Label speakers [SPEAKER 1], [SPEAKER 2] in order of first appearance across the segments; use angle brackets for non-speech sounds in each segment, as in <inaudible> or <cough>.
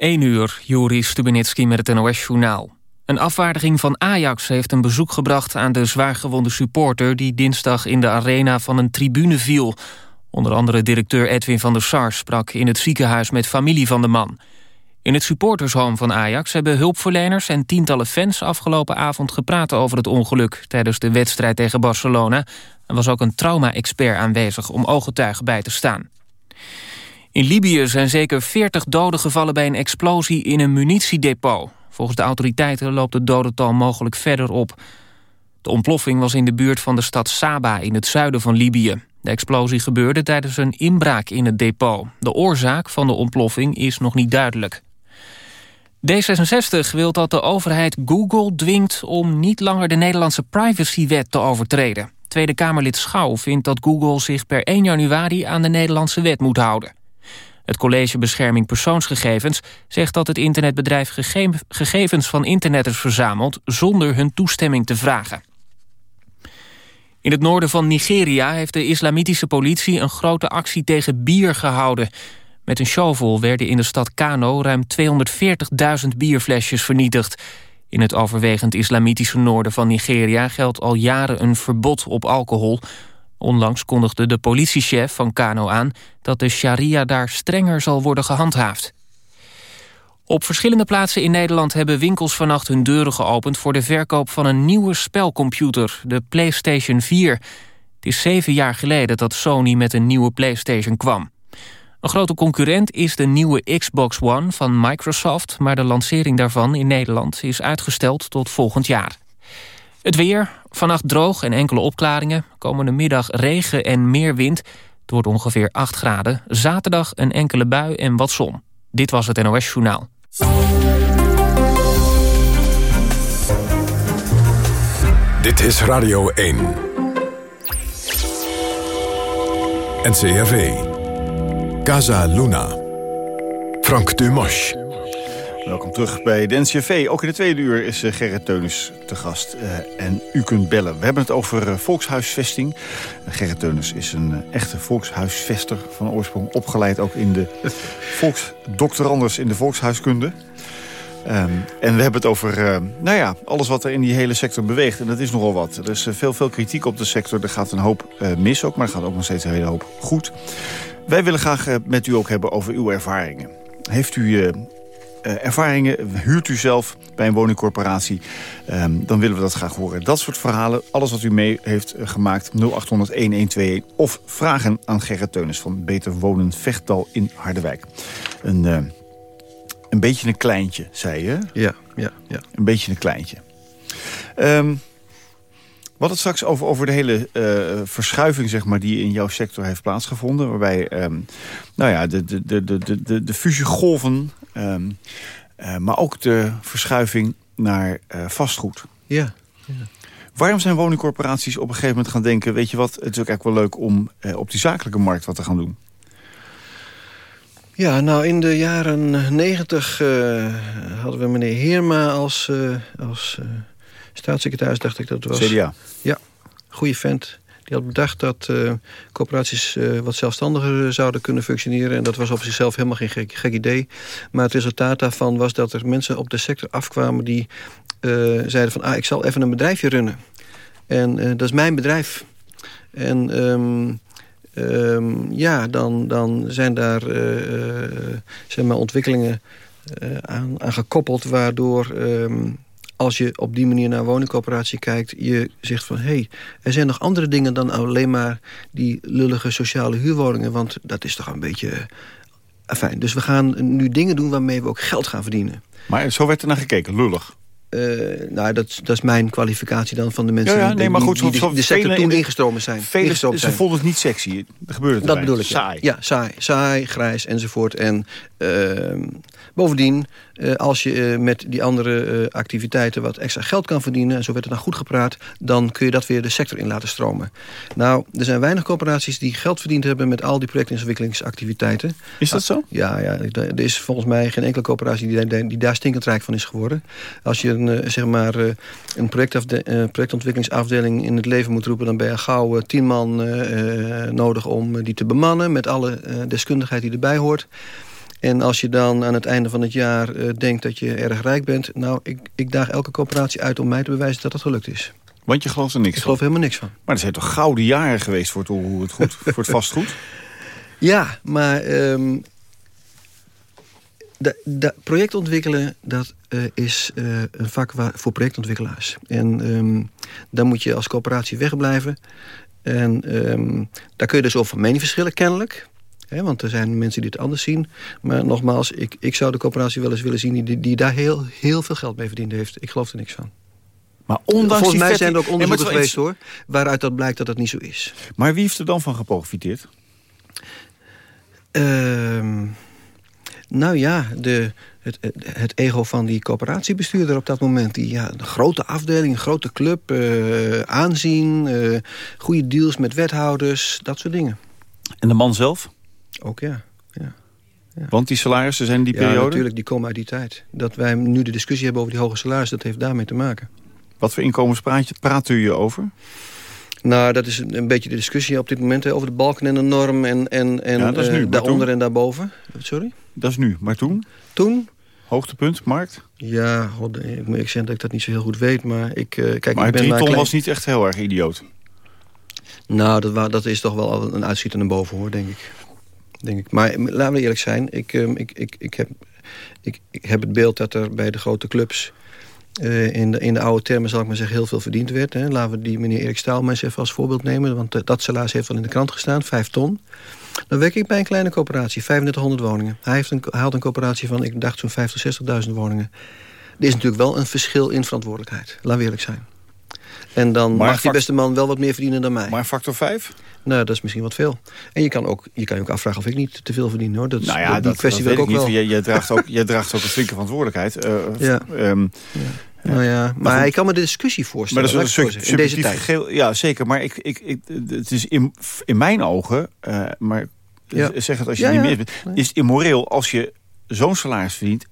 [SPEAKER 1] 1 uur, Juri Stubenitski met het NOS-journaal. Een afvaardiging van Ajax heeft een bezoek gebracht aan de zwaargewonde supporter... die dinsdag in de arena van een tribune viel. Onder andere directeur Edwin van der Sar sprak in het ziekenhuis met familie van de man. In het supportershome van Ajax hebben hulpverleners en tientallen fans... afgelopen avond gepraat over het ongeluk tijdens de wedstrijd tegen Barcelona. Er was ook een trauma-expert aanwezig om ooggetuigen bij te staan. In Libië zijn zeker 40 doden gevallen bij een explosie in een munitiedepot. Volgens de autoriteiten loopt het dodental mogelijk verder op. De ontploffing was in de buurt van de stad Saba in het zuiden van Libië. De explosie gebeurde tijdens een inbraak in het depot. De oorzaak van de ontploffing is nog niet duidelijk. D66 wil dat de overheid Google dwingt om niet langer de Nederlandse privacywet te overtreden. Tweede Kamerlid Schouw vindt dat Google zich per 1 januari aan de Nederlandse wet moet houden. Het College Bescherming Persoonsgegevens zegt dat het internetbedrijf gegevens van internetters verzamelt zonder hun toestemming te vragen. In het noorden van Nigeria heeft de islamitische politie een grote actie tegen bier gehouden. Met een shovel werden in de stad Kano ruim 240.000 bierflesjes vernietigd. In het overwegend islamitische noorden van Nigeria geldt al jaren een verbod op alcohol. Onlangs kondigde de politiechef van Kano aan dat de sharia daar strenger zal worden gehandhaafd. Op verschillende plaatsen in Nederland hebben winkels vannacht hun deuren geopend... voor de verkoop van een nieuwe spelcomputer, de PlayStation 4. Het is zeven jaar geleden dat Sony met een nieuwe PlayStation kwam. Een grote concurrent is de nieuwe Xbox One van Microsoft... maar de lancering daarvan in Nederland is uitgesteld tot volgend jaar. Het weer, vannacht droog en enkele opklaringen. Komende middag regen en meer wind. Het wordt ongeveer 8 graden. Zaterdag een enkele bui en wat zon. Dit was het NOS Journaal.
[SPEAKER 2] Dit is Radio 1. NCRV. Casa Luna. Frank Dumas.
[SPEAKER 3] Welkom terug bij de NCV. Ook in de tweede uur is eh, Gerrit Teunus te gast. Uh, en u kunt bellen. We hebben het over uh, volkshuisvesting. Gerrit Teunus is een echte volkshuisvester van oorsprong. Opgeleid ook in de <laughs> volksdoctoranders in de volkshuiskunde. Um, en we hebben het over nou ja, alles wat er in die hele sector beweegt. En dat is nogal wat. Er is veel, veel kritiek op de sector. Er gaat een hoop mis ook, maar er gaat ook nog steeds een hele hoop goed. Wij willen graag met u ook hebben over uw ervaringen. Heeft u uh, ervaringen huurt u zelf bij een woningcorporatie... Um, dan willen we dat graag horen. Dat soort verhalen, alles wat u mee heeft uh, gemaakt... 0800-1121 of vragen aan Gerrit Teunis van Beter Wonen Vechtdal in Harderwijk. Een, uh, een beetje een kleintje, zei je?
[SPEAKER 4] Ja, ja, ja.
[SPEAKER 3] Een beetje een kleintje. Um, we hadden het straks over, over de hele uh, verschuiving zeg maar, die in jouw sector heeft plaatsgevonden. Waarbij um, nou ja, de, de, de, de, de, de fusiegolven, um, uh, maar ook de verschuiving naar uh, vastgoed.
[SPEAKER 4] Ja, ja.
[SPEAKER 3] Waarom zijn woningcorporaties op een gegeven moment gaan denken... weet je wat, het is ook echt wel leuk om op die zakelijke markt wat te gaan doen?
[SPEAKER 4] Ja, nou in de jaren negentig hadden we meneer Heerma als... als staatssecretaris, dacht ik dat het was.
[SPEAKER 3] CDA?
[SPEAKER 4] Ja, goede vent. Die had bedacht dat uh, coöperaties uh, wat zelfstandiger zouden kunnen functioneren. En dat was op zichzelf helemaal geen gek, idee. Maar het resultaat daarvan was dat er mensen op de sector afkwamen... die uh, zeiden van, ah, ik zal even een bedrijfje runnen. En dat is mijn bedrijf. En... Um, um, ja, dan, dan zijn daar zeg maar ontwikkelingen aan, gekoppeld... waardoor um, als je op die manier naar woningcoöperatie kijkt... je zegt van, hé, hey, er zijn nog andere dingen dan alleen maar... die lullige sociale huurwoningen, want dat is toch een beetje... Uh, fijn. Dus we gaan nu dingen doen waarmee we ook geld gaan verdienen.
[SPEAKER 3] Maar zo werd er naar gekeken, lullig.
[SPEAKER 4] Uh, nou, dat, dat is mijn kwalificatie dan van de mensen
[SPEAKER 3] ja, ja, nee, maar goed,
[SPEAKER 4] die, die, die de sector toen ingestroomd zijn.
[SPEAKER 3] Vele, ze vonden het niet sexy. Dat gebeurde
[SPEAKER 4] Dat bedoel ik. Saai. Ja, saai, saai, grijs enzovoort. En uh, bovendien, uh, als je uh, met die andere activiteiten wat extra geld kan verdienen... en zo werd het dan goed gepraat... dan kun je dat weer de sector in laten stromen. Nou, er zijn weinig corporaties die geld verdiend hebben... met al die projectontwikkelingsactiviteiten.
[SPEAKER 3] Is dat zo?
[SPEAKER 4] Ja, ja, er is volgens mij geen enkele coöperatie die, die daar stinkend rijk van is geworden. Als je een, zeg maar, een projectontwikkelingsafdeling in het leven moet roepen... dan ben je gauw tien man nodig om die te bemannen... met alle deskundigheid die erbij hoort. En als je dan aan het einde van het jaar denkt dat je erg rijk bent... nou, ik, ik daag elke coöperatie uit om mij te bewijzen dat dat gelukt is.
[SPEAKER 3] Want je gelooft er niks
[SPEAKER 4] Ik geloof helemaal niks van.
[SPEAKER 3] Maar er zijn toch gouden jaren geweest voor het, het, goed, voor het vastgoed? <laughs>
[SPEAKER 4] Ja, maar um, de, de project ontwikkelen, dat uh, is uh, een vak waar, voor projectontwikkelaars. En um, daar moet je als coöperatie wegblijven. En um, daar kun je dus over mening verschillen, kennelijk. He, want er zijn mensen die het anders zien. Maar nogmaals, ik, ik zou de coöperatie wel eens willen zien... die, die daar heel, heel veel geld mee verdiend heeft. Ik geloof er niks van.
[SPEAKER 3] Maar ondanks
[SPEAKER 4] Volgens mij zijn er ook onderzoeken geweest, hoor... waaruit dat blijkt dat dat niet zo is.
[SPEAKER 3] Maar wie heeft er dan van geprofiteerd?
[SPEAKER 4] Uh, nou ja, de, het, het, ego van die coöperatiebestuurder op dat moment. Die, ja, een grote afdeling, een grote club, uh, aanzien... Uh, goede deals met wethouders, dat soort dingen.
[SPEAKER 3] En de man zelf?
[SPEAKER 4] Ook ja. ja.
[SPEAKER 3] Ja. Want die salarissen zijn die
[SPEAKER 4] ja,
[SPEAKER 3] periode?
[SPEAKER 4] natuurlijk, die komen uit die tijd. Dat wij nu de discussie hebben over die hoge salarissen... dat heeft daarmee te maken.
[SPEAKER 3] Wat voor inkomens praat, u je over?
[SPEAKER 4] Nou, dat is een, beetje de discussie op dit moment... Hè, over de balken en de norm en, en, en
[SPEAKER 3] ja, nu,
[SPEAKER 4] uh, daaronder en daarboven. Sorry?
[SPEAKER 3] Dat is nu, maar toen?
[SPEAKER 4] Toen?
[SPEAKER 3] Hoogtepunt, markt?
[SPEAKER 4] Ja, god, ik moet ik zeggen dat ik dat niet zo heel goed weet. Maar ik, uh, kijk,
[SPEAKER 3] maar
[SPEAKER 4] ik ben
[SPEAKER 3] ton
[SPEAKER 4] klein...
[SPEAKER 3] was niet echt heel erg idioot.
[SPEAKER 4] Nou, dat, dat is toch wel een uitschieter naar boven, hoor, denk ik. Denk ik. Maar laten we eerlijk zijn. Ik, um, ik, ik, ik, heb, ik, heb het beeld dat er bij de grote clubs... Uh, in, de, in de oude termen zal ik maar zeggen heel veel verdiend werd. Hè. Laten we die meneer Erik Staalmans even als voorbeeld nemen. Want uh, dat salaris heeft al in de krant gestaan, 5 ton. Dan werk ik bij een kleine coöperatie, 3500 woningen. Hij, heeft een, hij had een coöperatie van, ik dacht zo'n 50.000, 60.000 woningen. Er is natuurlijk wel een verschil in verantwoordelijkheid. Laten we eerlijk zijn. En dan maar mag die beste man wel wat meer verdienen dan mij.
[SPEAKER 3] Maar factor 5?
[SPEAKER 4] Nou, dat is misschien wat veel. En je kan, ook, je kan je ook afvragen of ik niet te veel verdien. hoor. Dat,
[SPEAKER 3] nou ja,
[SPEAKER 4] die
[SPEAKER 3] dat,
[SPEAKER 4] kwestie
[SPEAKER 3] dat
[SPEAKER 4] wil ik ook
[SPEAKER 3] niet.
[SPEAKER 4] wel.
[SPEAKER 3] Je, je, draagt ook, je draagt ook een flinke verantwoordelijkheid. Uh,
[SPEAKER 4] ja.
[SPEAKER 3] Um,
[SPEAKER 4] ja. Nou ja, maar, maar ik kan me de discussie voorstellen.
[SPEAKER 3] Maar dat is een
[SPEAKER 4] sub, in deze tijd.
[SPEAKER 3] Ja, zeker. Maar ik, ik, ik, het is in, in mijn ogen, uh, maar ja. zeg het als je
[SPEAKER 4] ja,
[SPEAKER 3] niet meer bent, is het immoreel als je zo'n salaris verdient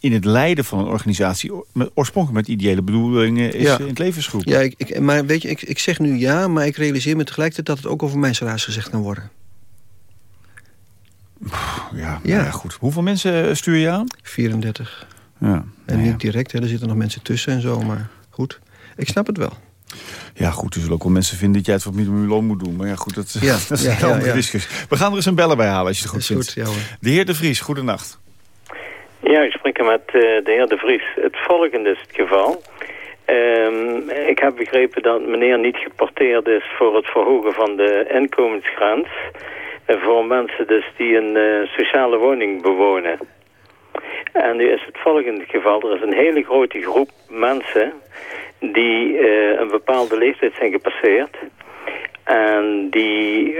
[SPEAKER 3] in het leiden van een organisatie... Met, oorspronkelijk met ideële bedoelingen is
[SPEAKER 4] ja.
[SPEAKER 3] in het levensgroep.
[SPEAKER 4] Ja, ik, ik, maar weet je, ik, ik zeg nu ja, maar ik realiseer me tegelijkertijd... dat het ook over mijn salaris gezegd kan worden.
[SPEAKER 3] Ja, ja. ja goed. Hoeveel mensen stuur je aan?
[SPEAKER 4] 34.
[SPEAKER 3] Ja,
[SPEAKER 4] en
[SPEAKER 3] nou
[SPEAKER 4] niet direct, hè, er zitten nog mensen tussen en zo, maar goed. Ik snap het wel.
[SPEAKER 3] Ja, goed, er zullen ook wel mensen vinden dat jij het wat minimumloon moet doen. Maar ja, goed, dat,
[SPEAKER 4] ja, <laughs>
[SPEAKER 3] dat is een andere discussie. We gaan er eens een bellen bij halen als je het goed
[SPEAKER 4] is
[SPEAKER 3] vindt.
[SPEAKER 4] Goed.
[SPEAKER 3] De heer De Vries, goedenacht.
[SPEAKER 5] Ja, ik spreek met uh, de heer De Vries. Het volgende is het geval. Um, ik heb begrepen dat meneer niet geporteerd is voor het verhogen van de inkomensgrens. Uh, voor mensen dus die een uh, sociale woning bewonen. En nu is het volgende geval. Er is een hele grote groep mensen die een bepaalde leeftijd zijn gepasseerd. En die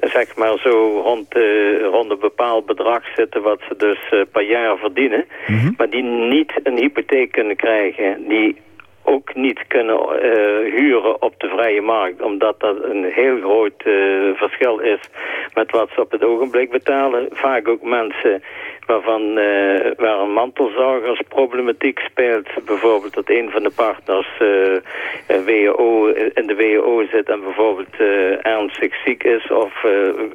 [SPEAKER 5] zeg maar zo rond, uh, rond een bepaald bedrag zitten wat ze dus per jaar verdienen.
[SPEAKER 3] Mhm.
[SPEAKER 5] Mm -hmm. Maar die niet een hypotheek kunnen krijgen. Die ook niet kunnen uh, huren op de vrije markt. Omdat dat een heel groot verschil is met wat ze op het ogenblik betalen. Vaak ook mensen waarvan uh, waar een mantelzorgersproblematiek speelt. Bijvoorbeeld dat een van de partners WHO, in de WHO zit en bijvoorbeeld ernstig ziek is of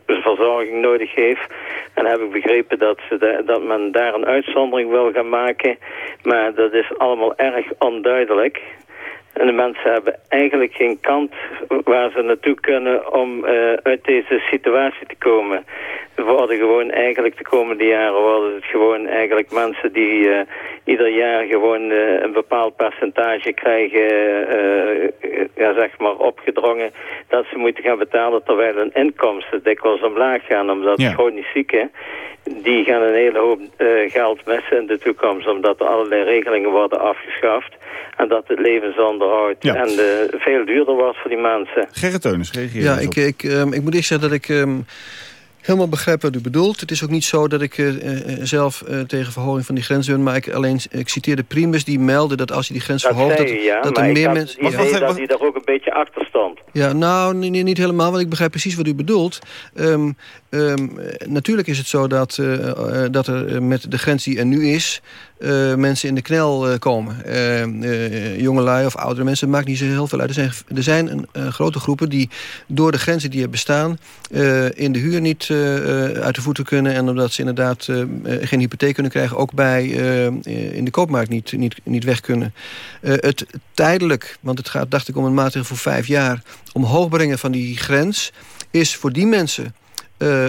[SPEAKER 5] verzorging nodig heeft. En heb ik begrepen dat, ze da dat men daar een uitzondering wil gaan maken. Maar dat is allemaal erg onduidelijk. En de mensen hebben eigenlijk geen kant waar ze naartoe kunnen om uh, uit deze situatie te komen. We worden gewoon eigenlijk de komende jaren worden het gewoon eigenlijk mensen die uh, ieder jaar gewoon uh, een bepaald percentage krijgen, ja zeg maar opgedrongen, dat ze moeten gaan betalen terwijl hun inkomsten dikwijls omlaag gaan omdat
[SPEAKER 3] Ja.
[SPEAKER 5] chronisch zieken die gaan een hele hoop uh, geld missen in de toekomst... omdat er allerlei regelingen worden afgeschaft... en dat het levensonderhoud
[SPEAKER 3] Ja.
[SPEAKER 5] en veel duurder wordt voor die mensen.
[SPEAKER 3] Gerrit Teunis, reageer
[SPEAKER 4] Ja, ik, ik, um, ik moet eerst zeggen dat ik um, helemaal begrijp wat u bedoelt. Het is ook niet zo dat ik uh, zelf uh, tegen verhoging van die grens ben... maar ik, alleen, ik citeer de primus die melden dat als je die grens
[SPEAKER 5] Dat
[SPEAKER 4] verhoogt...
[SPEAKER 5] ja,
[SPEAKER 4] dat
[SPEAKER 5] maar
[SPEAKER 4] er
[SPEAKER 5] ik
[SPEAKER 4] meer mensen...
[SPEAKER 5] idee
[SPEAKER 3] wacht,
[SPEAKER 5] dat hij daar ook een beetje achter stond.
[SPEAKER 4] Ja, nou, nee, niet helemaal, want ik begrijp precies wat u bedoelt. Um, ehm, natuurlijk is het zo dat, uh, dat er met de grens die er nu is... Mensen in de knel komen. Uh, jongelui of oudere mensen, maakt niet zo heel veel uit. Er zijn, er zijn een, grote groepen die door de grenzen die er bestaan... in de huur niet uit de voeten kunnen... en omdat ze inderdaad geen hypotheek kunnen krijgen... ook bij in de koopmarkt niet, niet, niet weg kunnen. het tijdelijk, want het gaat dacht ik om een maatregel voor vijf jaar... omhoog brengen van die grens is voor die mensen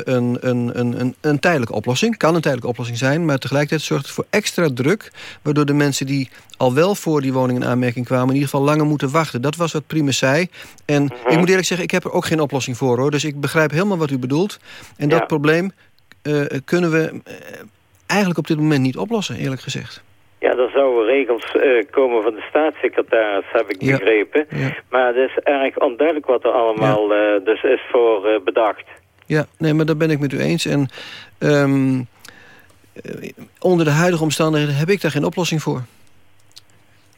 [SPEAKER 4] een, een, een, een tijdelijke oplossing. Kan een tijdelijke oplossing zijn, maar tegelijkertijd zorgt het voor extra druk... waardoor de mensen die al wel voor die woning in aanmerking kwamen... in ieder geval langer moeten wachten. Dat was wat Primus zei. En mhm. ik moet eerlijk zeggen, ik heb er ook geen oplossing voor. hoor. Dus ik begrijp helemaal wat u bedoelt. En dat probleem uh, kunnen we uh, eigenlijk op dit moment niet oplossen, eerlijk gezegd.
[SPEAKER 5] Ja, er zouden regels uh, komen van de staatssecretaris, heb ik begrepen. Maar het is erg onduidelijk wat er allemaal dus is voor bedacht.
[SPEAKER 4] Ja, nee, maar daar ben ik met u eens. En um, onder de huidige omstandigheden heb ik daar geen oplossing voor.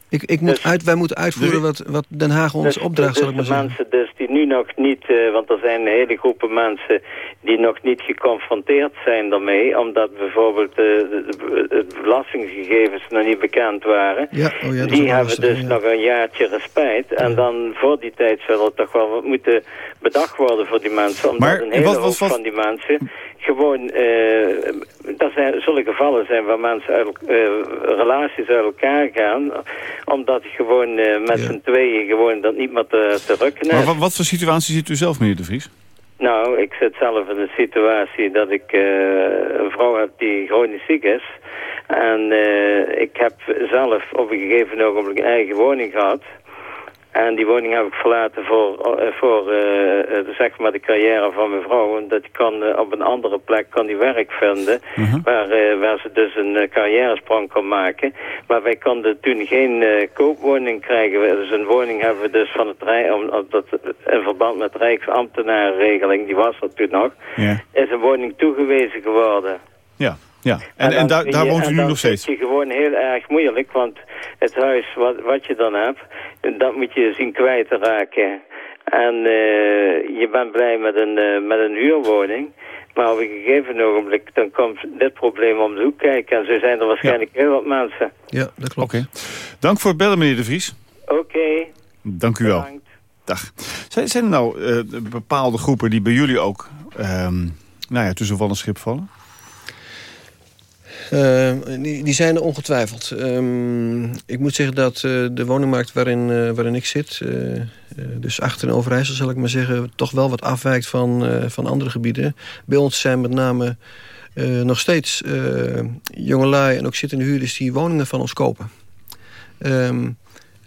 [SPEAKER 4] Ik, ik moet dus- uit, wij moeten uitvoeren wat, wat Den Haag ons dus, opdraagt,
[SPEAKER 5] dus
[SPEAKER 4] zal ik maar zeggen.
[SPEAKER 5] mensen dus die nu nog niet, uh, want er zijn hele groepen mensen die nog niet geconfronteerd zijn daarmee, omdat bijvoorbeeld uh, de, de, belastinggegevens nog niet bekend waren.
[SPEAKER 4] Ja, oh ja,
[SPEAKER 5] die hebben dus nog een jaartje respijt. En dan voor die tijd zal er toch wel wat moeten bedacht worden voor die mensen. Omdat maar, een hele hoop van die mensen gewoon, uh, zijn, zullen gevallen zijn waar mensen uit, uh, relaties uit elkaar gaan, omdat gewoon uh, met ja. z'n tweeën gewoon dat niet meer te, te rukken
[SPEAKER 3] Maar wat, wat, voor situatie zit u zelf, meneer De Vries?
[SPEAKER 5] Nou, ik zit zelf in een situatie dat ik een vrouw heb die chronisch ziek is. En ik heb zelf op een gegeven ogenblik een eigen woning gehad. En die woning heb ik verlaten voor, uh, voor uh, zeg maar de carrière van mijn vrouw. En dat die kan op een andere plek kan die werk vinden. Mhm. waar, waar ze dus een carrièresprong kan maken. Maar wij konden toen geen koopwoning krijgen. Dus een woning hebben we dus van het Rijk, omdat in verband met Rijksambtenarenregeling, die was er toen nog, is een woning toegewezen geworden.
[SPEAKER 3] Ja. Ja, en, en, daar, daar woont u nu nog steeds?
[SPEAKER 5] Dat is gewoon heel erg moeilijk, want het huis wat, wat je dan hebt, dat moet je zien kwijt te raken. En uh, je bent blij met een, uh, met een huurwoning. Maar op een gegeven ogenblik, dan komt dit probleem om de hoek kijken. En zo zijn er waarschijnlijk heel wat mensen.
[SPEAKER 4] Ja, dat klopt.
[SPEAKER 3] Oké. Dank voor het bellen, meneer De Vries.
[SPEAKER 5] Oké.
[SPEAKER 3] Dank u wel. Dag. Zijn, zijn er nou uh, bepaalde groepen die bij jullie ook um, nou ja, tussen van een schip vallen?
[SPEAKER 4] Uh, die, zijn er ongetwijfeld. Um, ik moet zeggen dat uh, de woningmarkt waarin, uh, waarin ik zit... dus achter in Overijssel zal ik maar zeggen... toch wel wat afwijkt van, van andere gebieden. Bij ons zijn met name nog steeds jongelui... en ook zittende huurders die woningen van ons kopen. Um,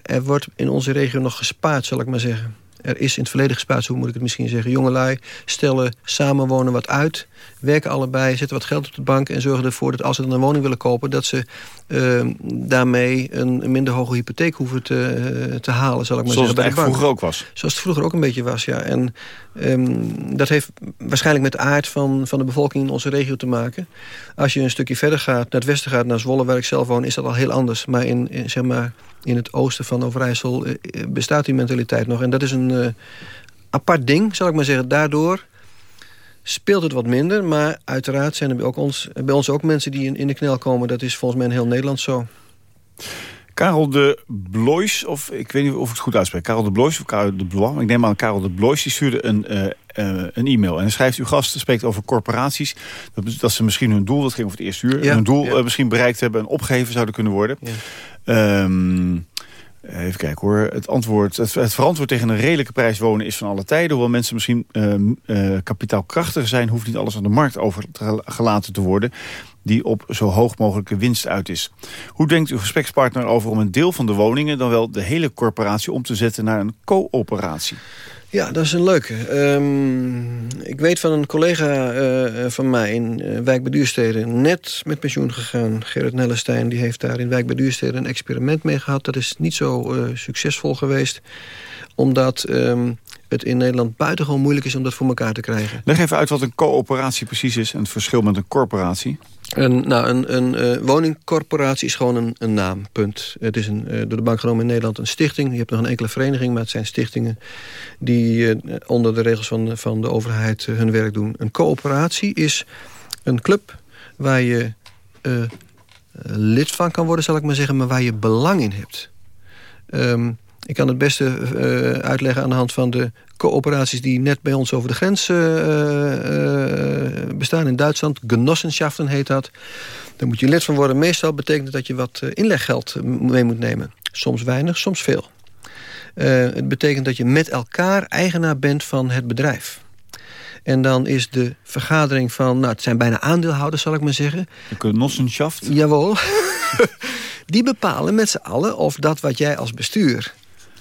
[SPEAKER 4] er wordt in onze regio nog gespaard, zal ik maar zeggen. Er is in het verleden gespaard, zo moet ik het misschien zeggen. Jongelui stellen samenwonen wat uit werken allebei, zetten wat geld op de bank... en zorgen ervoor dat als ze dan een woning willen kopen... dat ze uh, daarmee een, minder hoge hypotheek hoeven te, uh, te halen, zal ik maar
[SPEAKER 3] Zoals
[SPEAKER 4] zeggen.
[SPEAKER 3] Zoals het vroeger ook was.
[SPEAKER 4] Zoals het vroeger ook een beetje was, ja. En um, dat heeft waarschijnlijk met de aard van, van de bevolking in onze regio te maken. Als je een stukje verder gaat, naar het westen gaat, naar Zwolle, waar ik zelf woon... is dat al heel anders. Maar in, in zeg maar, in het oosten van Overijssel uh, bestaat die mentaliteit nog. En dat is een apart ding, zal ik maar zeggen. Daardoor speelt het wat minder. Maar uiteraard zijn er bij, ook ons, bij ons ook mensen die in, in de knel komen. Dat is volgens mij in heel Nederland zo.
[SPEAKER 3] Karel de Blois, of ik weet niet of ik het goed uitspreek. Karel de Blois of Karel de Blois. Ik neem aan Karel de Blois, die stuurde een, uh, uh, een e-mail. En schrijft, uw gast spreekt over corporaties. Dat, dat ze misschien hun doel, dat ging over het eerste uur... hun doel ja. uh, misschien bereikt hebben en opgeheven zouden kunnen worden. Ja. Um, Even kijken hoor. Het, antwoord, het, het, verantwoord tegen een redelijke prijs wonen is van alle tijden. Hoewel mensen misschien uh, kapitaalkrachtig zijn... hoeft niet alles aan de markt overgelaten te worden... die op zo hoog mogelijke winst uit is. Hoe denkt uw gesprekspartner over om een deel van de woningen... dan wel de hele corporatie om te zetten naar een coöperatie?
[SPEAKER 4] Ja, dat is een leuke. Um, ik weet van een collega uh, van mij in uh, Wijk bij Duurstede... net met pensioen gegaan, Gerrit Nellestein... die heeft daar in Wijk bij Duurstede een experiment mee gehad. Dat is niet zo uh, succesvol geweest. Omdat um, het in Nederland buitengewoon moeilijk is om dat voor elkaar te krijgen.
[SPEAKER 3] Leg even uit wat een coöperatie precies is... en het verschil met een corporatie.
[SPEAKER 4] Een, nou, een, een uh, woningcorporatie is gewoon een, een naam, punt. Het is een, uh, door de bank genomen in Nederland een stichting. Je hebt nog een enkele vereniging, maar het zijn stichtingen... die uh, onder de regels van, van de overheid hun werk doen. Een coöperatie is een club waar je lid van kan worden, zal ik maar zeggen... maar waar je belang in hebt. Um, ik kan het beste uh, uitleggen aan de hand van de coöperaties... die net bij ons over de grens uh, bestaan in Duitsland. Genossenschaften heet dat. Daar moet je lid van worden. Meestal betekent dat je wat inleggeld mee moet nemen. Soms weinig, soms veel. het betekent dat je met elkaar eigenaar bent van het bedrijf. En dan is de vergadering van... nou, het zijn bijna aandeelhouders, zal ik maar zeggen.
[SPEAKER 3] De Genossenschaft?
[SPEAKER 4] Jawel. <laughs> die bepalen met z'n allen of dat wat jij als bestuur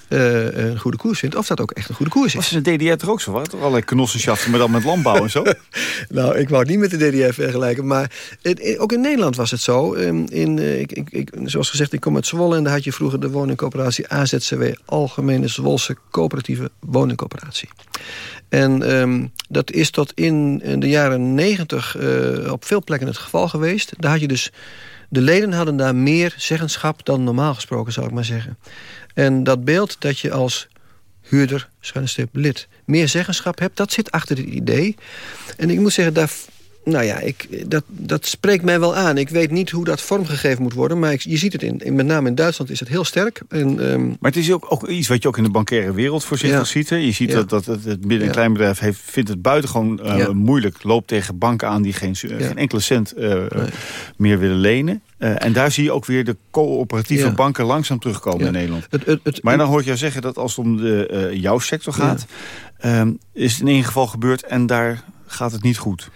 [SPEAKER 4] uh, een goede koers vindt... of dat ook echt een goede koers is.
[SPEAKER 3] Was de DDR toch ook zo? Wat? Allerlei knossenschappen, maar dan met landbouw en zo? <laughs>
[SPEAKER 4] nou, ik wou het niet met de DDR vergelijken. Maar het, ook in Nederland was het zo. Ehm, in, uh, ik, ik, zoals gezegd, ik kom uit Zwolle... en daar had je vroeger de woningcoöperatie AZCW... Algemene Zwolse Coöperatieve Woningcoöperatie. En um, dat is tot in, in de jaren negentig uh, op veel plekken het geval geweest. Daar had je dus... De leden hadden daar meer zeggenschap dan normaal gesproken, zou ik maar zeggen. En dat beeld dat je als huurder, schuine lid, meer zeggenschap hebt... dat zit achter het idee. En ik moet zeggen, daar nou ja, ik, dat, dat spreekt mij wel aan. Ik weet niet hoe dat vormgegeven moet worden. Maar ik, je ziet het in, in, met name in Duitsland is het heel sterk. En, um...
[SPEAKER 3] Maar het is ook, ook, iets wat je ook in de bankaire wereld voorzichtig ja. ziet. Hè? Je ziet ja. dat, dat het, het midden- en kleinbedrijf heeft, vindt het buitengewoon uh, moeilijk. Loopt tegen banken aan die geen, geen enkele cent uh, nee. meer willen lenen. Uh, en daar zie je ook weer de coöperatieve banken langzaam terugkomen in Nederland. Het, het, het, maar dan hoor ik jou zeggen dat als het om de, jouw sector gaat... is het in één geval gebeurd en daar gaat het niet goed.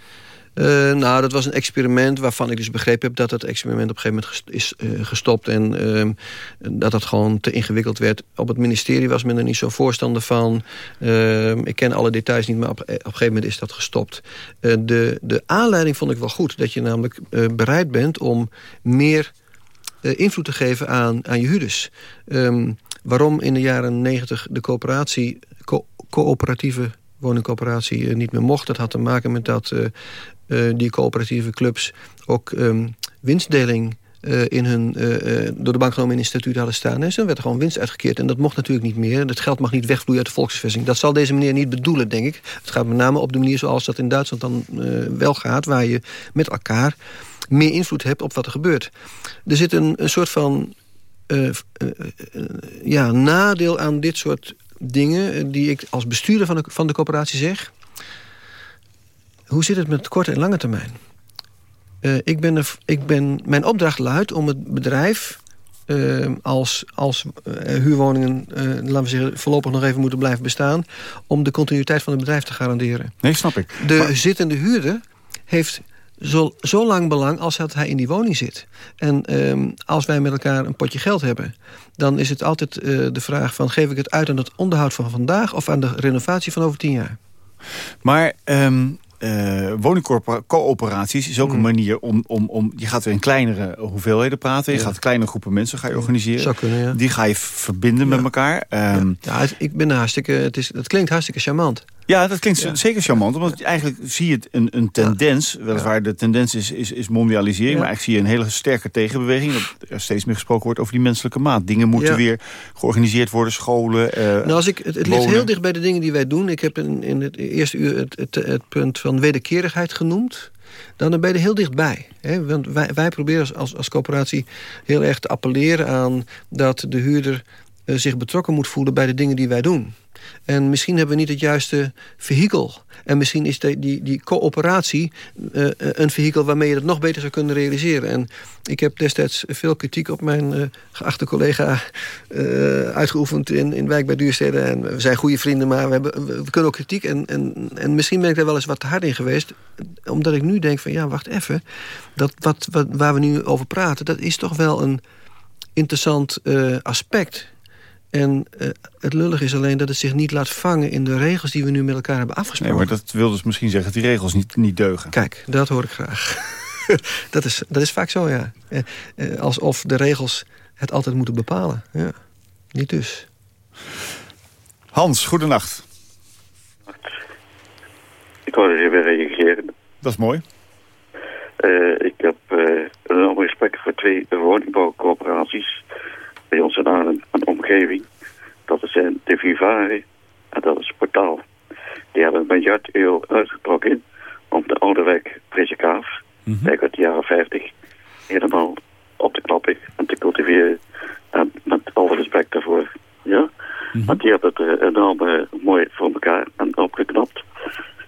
[SPEAKER 4] Uh, nou, dat was een experiment waarvan ik dus begrepen heb... dat dat experiment op een gegeven moment is uh, gestopt... en uh, dat dat gewoon te ingewikkeld werd. Op het ministerie was men er niet zo voorstander van. Ehm, ik ken alle details niet, maar op, op een gegeven moment is dat gestopt. de, de aanleiding vond ik wel goed. Dat je namelijk bereid bent om meer invloed te geven aan, aan je huurders. Um, waarom in de jaren negentig de coöperatie... Co coöperatieve woningcoöperatie niet meer mocht. Dat had te maken met dat die coöperatieve clubs ook um, winstdeling uh, in hun uh, door de bank genomen in een statuut hadden staan. En zo werd er gewoon winst uitgekeerd. En dat mocht natuurlijk niet meer. Dat geld mag niet wegvloeien uit de volksvesting. Dat zal deze meneer niet bedoelen, denk ik. Het gaat met name op de manier zoals dat in Duitsland dan wel gaat... waar je met elkaar meer invloed hebt op wat er gebeurt. Er zit een, een soort van ja, nadeel aan dit soort dingen... die ik als bestuurder van de, van de coöperatie zeg... Hoe zit het met korte en lange termijn? Uh, ik ben er, ik ben, mijn opdracht luidt om het bedrijf... Uh, als, als uh, huurwoningen, laten we zeggen, voorlopig nog even moeten blijven bestaan... om de continuïteit van het bedrijf te garanderen.
[SPEAKER 3] Nee, snap ik.
[SPEAKER 4] De maar... zittende huurder heeft zo, zo lang belang als dat hij in die woning zit. En um, als wij met elkaar een potje geld hebben... dan is het altijd de vraag van... geef ik het uit aan het onderhoud van vandaag... of aan de renovatie van over tien jaar?
[SPEAKER 3] Maar... Um uh, woningcoöperaties is ook mm. een manier om, om, om... Je gaat er in kleinere hoeveelheden praten. Je ja. gaat kleine groepen mensen ga je organiseren.
[SPEAKER 4] Zou kunnen, ja.
[SPEAKER 3] Die ga je verbinden ja. met elkaar. Um,
[SPEAKER 4] ja. ja, ik ben hartstikke... Het, is, het klinkt hartstikke charmant.
[SPEAKER 3] Ja, dat klinkt ja. zeker charmant. Want eigenlijk zie je een, een tendens. Weliswaar de tendens is, is, is mondialisering. Maar eigenlijk zie je een hele sterke tegenbeweging. Dat er steeds meer gesproken wordt over die menselijke maat. Dingen moeten weer georganiseerd worden, scholen, uh,
[SPEAKER 4] nou, als ik, Het, het ligt heel dicht bij de dingen die wij doen. Ik heb in, in het eerste uur het, het, het punt van wederkerigheid genoemd dan ben je er heel dichtbij. Hè? Want wij, wij proberen als, als coöperatie heel erg te appelleren aan... dat de huurder uh, zich betrokken moet voelen bij de dingen die wij doen. En misschien hebben we niet het juiste vehikel. En misschien is de, die, die coöperatie uh, een vehikel waarmee je dat nog beter zou kunnen realiseren. En ik heb destijds veel kritiek op mijn uh, geachte collega uh, uitgeoefend in, in Wijk bij Duurstede. En we zijn goede vrienden, maar we, hebben, we kunnen ook kritiek. En, en, en misschien ben ik daar wel eens wat te hard in geweest. Omdat ik nu denk van ja, wacht even. Dat wat, wat, waar we nu over praten, dat is toch wel een interessant aspect en uh, het lullig is alleen dat het zich niet laat vangen... in de regels die we nu met elkaar hebben afgesproken.
[SPEAKER 3] Nee, maar dat wil dus misschien zeggen dat die regels niet, niet deugen.
[SPEAKER 4] Kijk, dat hoor ik graag. <laughs> dat, is, dat is vaak zo, ja. Eh, eh, alsof de regels het altijd moeten bepalen. Ja. Niet dus.
[SPEAKER 3] Hans, goedenacht.
[SPEAKER 6] ik wou er even reageren.
[SPEAKER 3] Dat is mooi.
[SPEAKER 6] ik heb een enorm respect voor twee woningbouwcorporaties bij ons in Arnhem en omgeving. Dat zijn de Vivare en dat is Portaal. Die hebben een miljard euro uitgetrokken om de oude wijk Prezenkaaf, mm -hmm. uit de jaren 50, helemaal op te knappen en te cultiveren. En met alle respect daarvoor. Ja? Mm Want die hebben het uh, enorm uh, mooi voor elkaar en opgeknapt.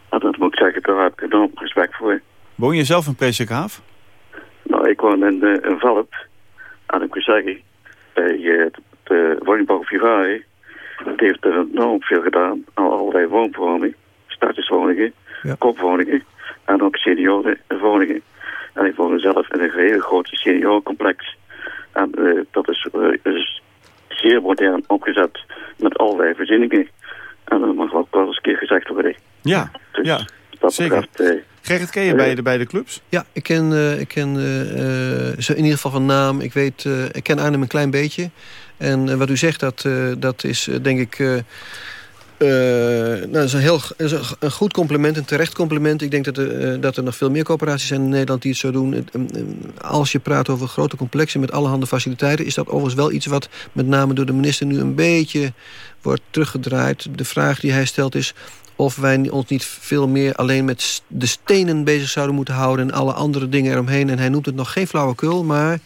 [SPEAKER 6] En dat moet ik zeggen, daar heb ik enorm respect voor.
[SPEAKER 3] Woon je zelf in Prezenkaaf?
[SPEAKER 6] Nou, ik woon in, uh, in Velp. En ik moet zeggen, bij de woningbouw Vivare het heeft er enorm veel gedaan aan allerlei woonvormingen. Starterswoningen, ja. kopwoningen en ook seniorenwoningen. En ik woon zelf in een hele grote seniorencomplex. En uh, dat is, uh, is, zeer modern opgezet met allerlei voorzieningen. En dat mag ook wel eens een keer gezegd worden.
[SPEAKER 3] Ja, dus ja zeker. Betreft, uh, Gerrit, ken je bij de, bij de clubs?
[SPEAKER 4] Ja, ik ken, ik ken ze in ieder geval van naam. Ik, weet, ik ken Arnhem een klein beetje. En wat u zegt, dat, dat is denk ik uh, nou, dat is een heel een goed compliment, een terecht compliment. Ik denk dat er, uh, dat er nog veel meer coöperaties zijn in Nederland die het zo doen. Als je praat over grote complexen met allerhande faciliteiten... is dat overigens wel iets wat met name door de minister nu een beetje wordt teruggedraaid. De vraag die hij stelt is of wij ons niet veel meer alleen met de stenen bezig zouden moeten houden... en alle andere dingen eromheen. En hij noemt het nog geen flauwekul, maar...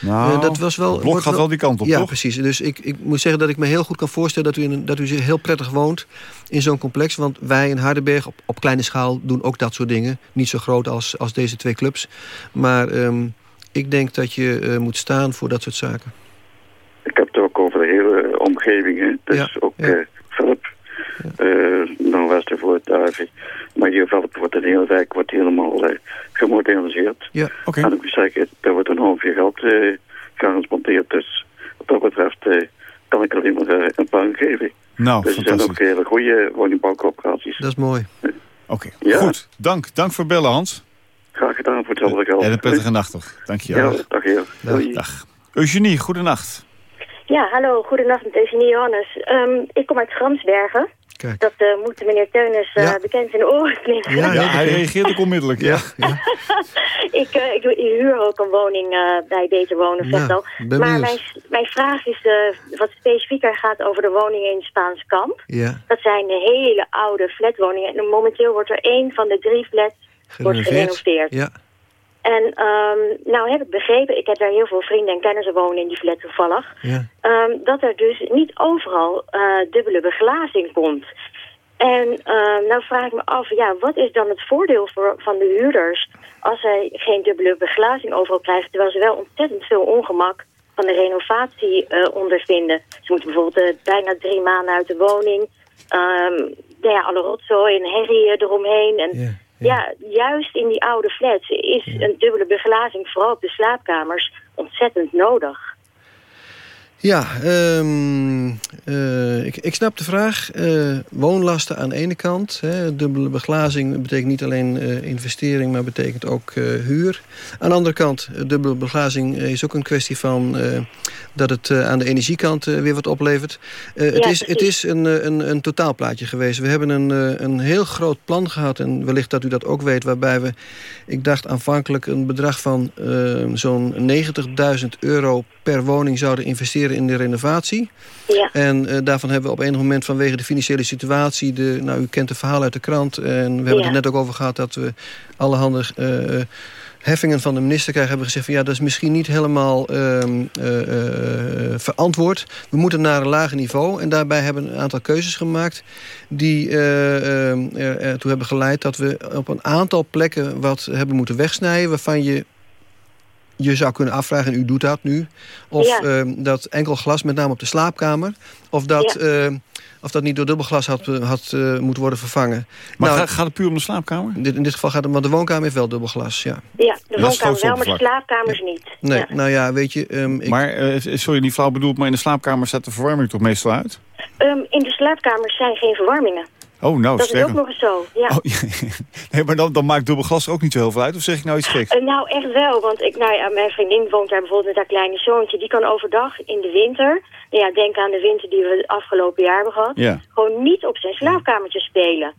[SPEAKER 3] Nou, uh, dat was wel, het blok gaat wel die kant op,
[SPEAKER 4] ja,
[SPEAKER 3] toch?
[SPEAKER 4] precies. Dus ik, ik moet zeggen dat ik me heel goed kan voorstellen... dat u, in, dat u heel prettig woont in zo'n complex. Want wij in Hardenberg op, op kleine schaal doen ook dat soort dingen. Niet zo groot als, als deze twee clubs. Maar um, ik denk dat je uh, moet staan voor dat soort zaken.
[SPEAKER 6] Ik heb het ook over de hele omgeving. Hè. Dus ja, ook ja. Uh, Philip, ja. uh, nou Westervoort, Duiven. Maar hier Velp wordt de hele wijk wordt helemaal uh, gemoderniseerd.
[SPEAKER 4] Ja,
[SPEAKER 6] oké. Okay. En ik moet zeggen, er wordt enorm veel geld uh, geïnsponteerd. Dus wat dat betreft uh, kan ik alleen maar uh, een puin geven.
[SPEAKER 3] Nou,
[SPEAKER 6] dus er zijn ook hele goede woningbouwcoöperaties.
[SPEAKER 4] Dat is mooi.
[SPEAKER 3] Oké, okay. ja. goed. Dank. Dank voor bellen, Hans.
[SPEAKER 6] Graag gedaan voor hetzelfde geld.
[SPEAKER 3] En een prettige nacht toch. Dank je wel.
[SPEAKER 6] Ja, dag heer.
[SPEAKER 3] Dag. dag. Eugenie, goedenacht.
[SPEAKER 7] Ja, hallo. Goedenacht met Eugenie Johannes. Um, ik kom uit Gramsbergen.
[SPEAKER 4] Kijk.
[SPEAKER 7] Dat uh, moet meneer Teunis uh, ja. bekend in de oren klinken.
[SPEAKER 3] Ja, ja, hij reageert ook onmiddellijk. Ja. ja. <laughs>
[SPEAKER 7] ik, uh, ik, huur ook een woning bij Beter Wonen.
[SPEAKER 4] Nou,
[SPEAKER 7] maar mijn, mijn vraag is wat specifieker gaat over de woningen in Spaans Kamp.
[SPEAKER 4] Ja.
[SPEAKER 7] Dat zijn hele oude flatwoningen. En momenteel wordt er één van de drie flats wordt gerenoveerd.
[SPEAKER 4] Ja.
[SPEAKER 7] En um, nou heb ik begrepen, ik heb daar heel veel vrienden en kennissen wonen in die flat toevallig,
[SPEAKER 4] ja.
[SPEAKER 7] um, dat er dus niet overal uh, dubbele beglazing komt. En uh, nou vraag ik me af, ja, wat is dan het voordeel voor, van de huurders als zij geen dubbele beglazing overal krijgen, terwijl ze wel ontzettend veel ongemak van de renovatie uh, ondervinden. Ze moeten bijvoorbeeld uh, bijna drie maanden uit de woning, um, ja, alle rotzooi en herrie eromheen en...
[SPEAKER 4] Ja.
[SPEAKER 7] Ja. juist in die oude flats is een dubbele beglazing, vooral op de slaapkamers, ontzettend nodig.
[SPEAKER 4] Ja, um, uh, ik, ik snap de vraag. Uh, woonlasten aan de ene kant. Hè, dubbele beglazing betekent niet alleen uh, investering, maar betekent ook huur. Aan de andere kant, dubbele beglazing is ook een kwestie van dat het aan de energiekant weer wat oplevert. Ja, het is, het is een, een, een totaalplaatje geweest. We hebben een, een heel groot plan gehad en wellicht dat u dat ook weet, waarbij we, ik dacht aanvankelijk een bedrag van zo'n 90.000 euro per woning zouden investeren in de renovatie.
[SPEAKER 7] Ja.
[SPEAKER 4] En uh, daarvan hebben we op enig moment vanwege de financiële situatie... De, nou, u kent het verhaal uit de krant. En we hebben ja. het er net ook over gehad dat we allerhande... Uh, heffingen van de minister krijgen, hebben gezegd... van ja, dat is misschien niet helemaal uh, uh, verantwoord. We moeten naar een lager niveau. En daarbij hebben we een aantal keuzes gemaakt... die ertoe hebben geleid dat we op een aantal plekken... wat hebben moeten wegsnijden... waarvan je je zou kunnen afvragen, en u doet dat nu... of
[SPEAKER 7] ja.
[SPEAKER 4] uh, dat enkel glas, met name op de slaapkamer... of dat, ja. uh, of dat niet door dubbelglas had, had uh, moeten worden vervangen.
[SPEAKER 3] Maar nou, gaat het puur om de slaapkamer?
[SPEAKER 4] In dit, in dit geval gaat het, want de woonkamer heeft wel dubbelglas, ja.
[SPEAKER 7] Ja, de woonkamer wel, maar de slaapkamers niet.
[SPEAKER 4] Nee,
[SPEAKER 7] ja.
[SPEAKER 4] nou ja, weet je... Um, ik...
[SPEAKER 3] Maar, sorry, niet flauw bedoeld, maar in de slaapkamer staat de verwarming toch meestal uit?
[SPEAKER 7] Um, in de slaapkamers zijn geen verwarmingen.
[SPEAKER 3] Oh, nou,
[SPEAKER 7] dat is ook nog eens zo, ja.
[SPEAKER 3] Oh, <laughs> nee, maar dan, dan maakt dubbel glas ook niet zo heel veel uit. Of zeg ik nou iets geks?
[SPEAKER 7] Eh, nou, echt wel. Want ik, nou ja, mijn vriendin woont daar bijvoorbeeld met haar kleine zoontje. Die kan overdag in de winter, nou ja, denk aan de winter die we het afgelopen jaar hebben gehad,
[SPEAKER 3] Ja.
[SPEAKER 7] gewoon niet op zijn slaapkamertje spelen.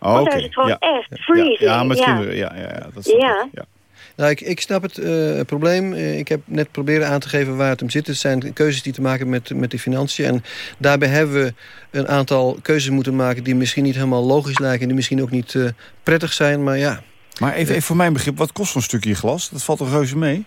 [SPEAKER 3] Oh,
[SPEAKER 7] Want daar is het gewoon
[SPEAKER 3] ja.
[SPEAKER 7] echt freezing.
[SPEAKER 3] Ja, ja, met
[SPEAKER 7] ja.
[SPEAKER 3] kinderen. Ja, ja, ja, dat snap
[SPEAKER 7] Ja.
[SPEAKER 4] Nou, ik, ik snap het eh, probleem. Eh, ik heb net proberen aan te geven waar het om zit. Het zijn keuzes die te maken met, met de financiën. En daarbij hebben we een aantal keuzes moeten maken... die misschien niet helemaal logisch lijken... en die misschien ook niet eh, prettig zijn. Maar ja,
[SPEAKER 3] Maar even, even voor mijn begrip, wat kost zo'n stukje glas? Dat valt toch reuze mee?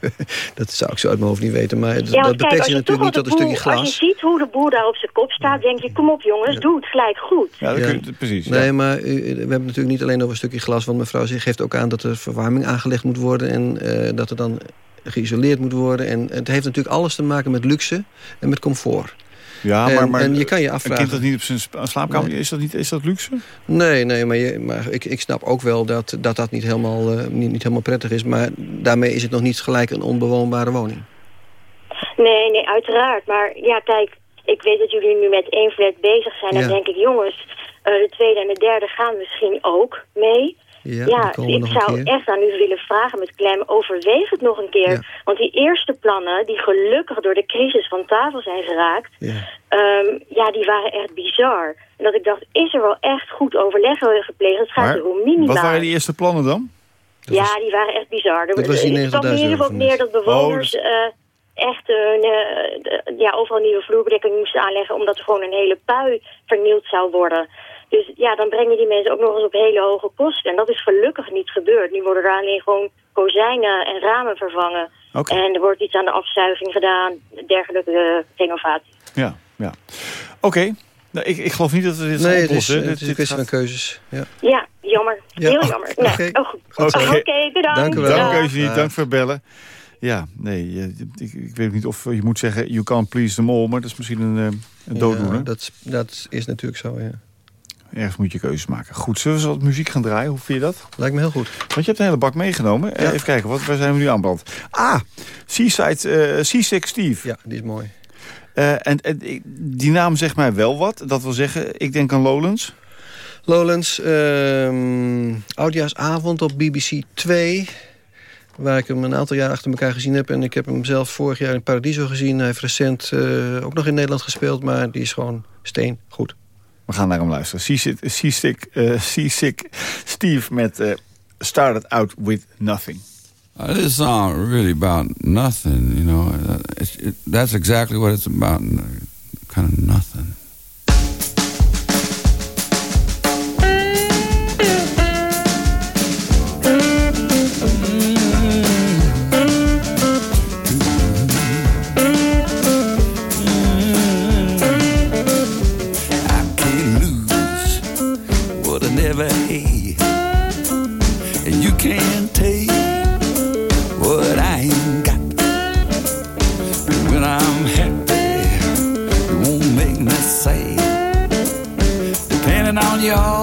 [SPEAKER 3] <laughs>
[SPEAKER 4] dat zou ik zo uit mijn hoofd niet weten. Maar dat,
[SPEAKER 7] Ja,
[SPEAKER 4] dat
[SPEAKER 7] want kijk,
[SPEAKER 4] betekent natuurlijk niet dat een
[SPEAKER 7] boel,
[SPEAKER 4] stukje
[SPEAKER 7] als je
[SPEAKER 4] glas...
[SPEAKER 7] ziet hoe de boel daar op zijn kop staat, denk je, kom op jongens, doe het gelijk goed.
[SPEAKER 3] Ja, dat
[SPEAKER 4] Ja.
[SPEAKER 3] kun je- precies. ja.
[SPEAKER 4] Nee, maar eh, we hebben het natuurlijk niet alleen over een stukje glas. Want mevrouw geeft ook aan dat er verwarming aangelegd moet worden. En eh, dat er dan geïsoleerd moet worden. En het heeft natuurlijk alles te maken met luxe en met comfort.
[SPEAKER 3] Ja,
[SPEAKER 4] en,
[SPEAKER 3] maar, maar
[SPEAKER 4] en je kan je
[SPEAKER 3] een
[SPEAKER 4] afvragen...
[SPEAKER 3] kind dat niet op zijn slaapkamer, is, dat niet, is dat luxe?
[SPEAKER 4] Nee, nee, maar, je, maar ik, ik snap ook wel dat dat, dat niet, helemaal, eh, niet, niet helemaal prettig is. Maar daarmee is het nog niet gelijk een onbewoonbare woning.
[SPEAKER 7] Nee, nee, uiteraard. Maar ja, kijk, ik weet dat jullie nu met één flat bezig zijn. Dan
[SPEAKER 4] Ja.
[SPEAKER 7] denk ik, jongens, eh, de tweede en de derde gaan misschien ook mee.
[SPEAKER 4] Ja,
[SPEAKER 7] ik zou echt aan u willen vragen met klem, overweeg het nog een keer.
[SPEAKER 4] Ja.
[SPEAKER 7] Want die eerste plannen, die gelukkig door de crisis van tafel zijn geraakt...
[SPEAKER 4] Ja.
[SPEAKER 7] ehm, ja, die waren echt bizar. En dat ik dacht, is er wel echt goed overleg gepleegd? Het gaat er om minimaal.
[SPEAKER 3] wat waren die eerste plannen dan?
[SPEAKER 7] Ja, die waren echt bizar.
[SPEAKER 4] dat was die
[SPEAKER 7] Het kwam in
[SPEAKER 4] 90.000
[SPEAKER 7] ieder geval
[SPEAKER 4] euro
[SPEAKER 7] neer dat bewoners
[SPEAKER 3] Oh,
[SPEAKER 7] eh, echt een, eh, ja, overal nieuwe vloerbedekking moesten aanleggen... omdat er gewoon een hele pui vernield zou worden. Dus ja, dan brengen die mensen ook nog eens op hele hoge kosten. En dat is gelukkig niet gebeurd. Nu worden er alleen gewoon kozijnen en ramen vervangen. En er wordt iets aan de afzuiging gedaan, dergelijke eh, renovatie.
[SPEAKER 3] Ja, ja. Oké. Nou, ik, ik geloof niet dat we dit gaan
[SPEAKER 4] Nee, het is,
[SPEAKER 3] oplossen.
[SPEAKER 4] het
[SPEAKER 3] Dit-
[SPEAKER 4] is een kwestie van keuzes. Ja.
[SPEAKER 7] Ja, jammer.
[SPEAKER 4] Ja,
[SPEAKER 7] Heel
[SPEAKER 4] oh,
[SPEAKER 7] jammer. Nee,
[SPEAKER 4] oké.
[SPEAKER 7] oh, goed.
[SPEAKER 3] Oké.
[SPEAKER 7] Oké, bedankt.
[SPEAKER 4] Dank u wel.
[SPEAKER 3] Dank. Eugenie. Dank voor het bellen. Ja, nee, je- ik, ik weet niet of je moet zeggen... you can't please them all, maar dat is misschien een, eh, een dooddoener.
[SPEAKER 4] Ja, dat, dat is natuurlijk zo, ja.
[SPEAKER 3] Ergens moet je keuzes maken. Goed, zullen we wat muziek gaan draaien? Hoe vind je dat?
[SPEAKER 4] Lijkt me heel goed.
[SPEAKER 3] Want je hebt een hele bak meegenomen. Eh,
[SPEAKER 4] Ja.
[SPEAKER 3] even kijken, wat, waar zijn we nu aanbeland? Ah, Seaside, Seasick Steve.
[SPEAKER 4] Ja, die is mooi.
[SPEAKER 3] Eh, en, die naam zegt mij wel wat. Dat wil zeggen, ik denk aan Lowlands.
[SPEAKER 4] Lowlands, ehm Oudjaarsavond op BBC 2. Waar ik hem een aantal jaar achter elkaar gezien heb. En ik heb hem zelf vorig jaar in Paradiso gezien. Hij heeft recent ook nog in Nederland gespeeld. Maar die is gewoon steen goed.
[SPEAKER 3] We gaan naar hem luisteren. Seasick, Seasick, eh, Seasick Steve met eh, Started Out With Nothing.
[SPEAKER 8] Uh, this song really about nothing, you know. Uh, it's, it, that's exactly what it's about, uh, kind of nothing. on
[SPEAKER 3] your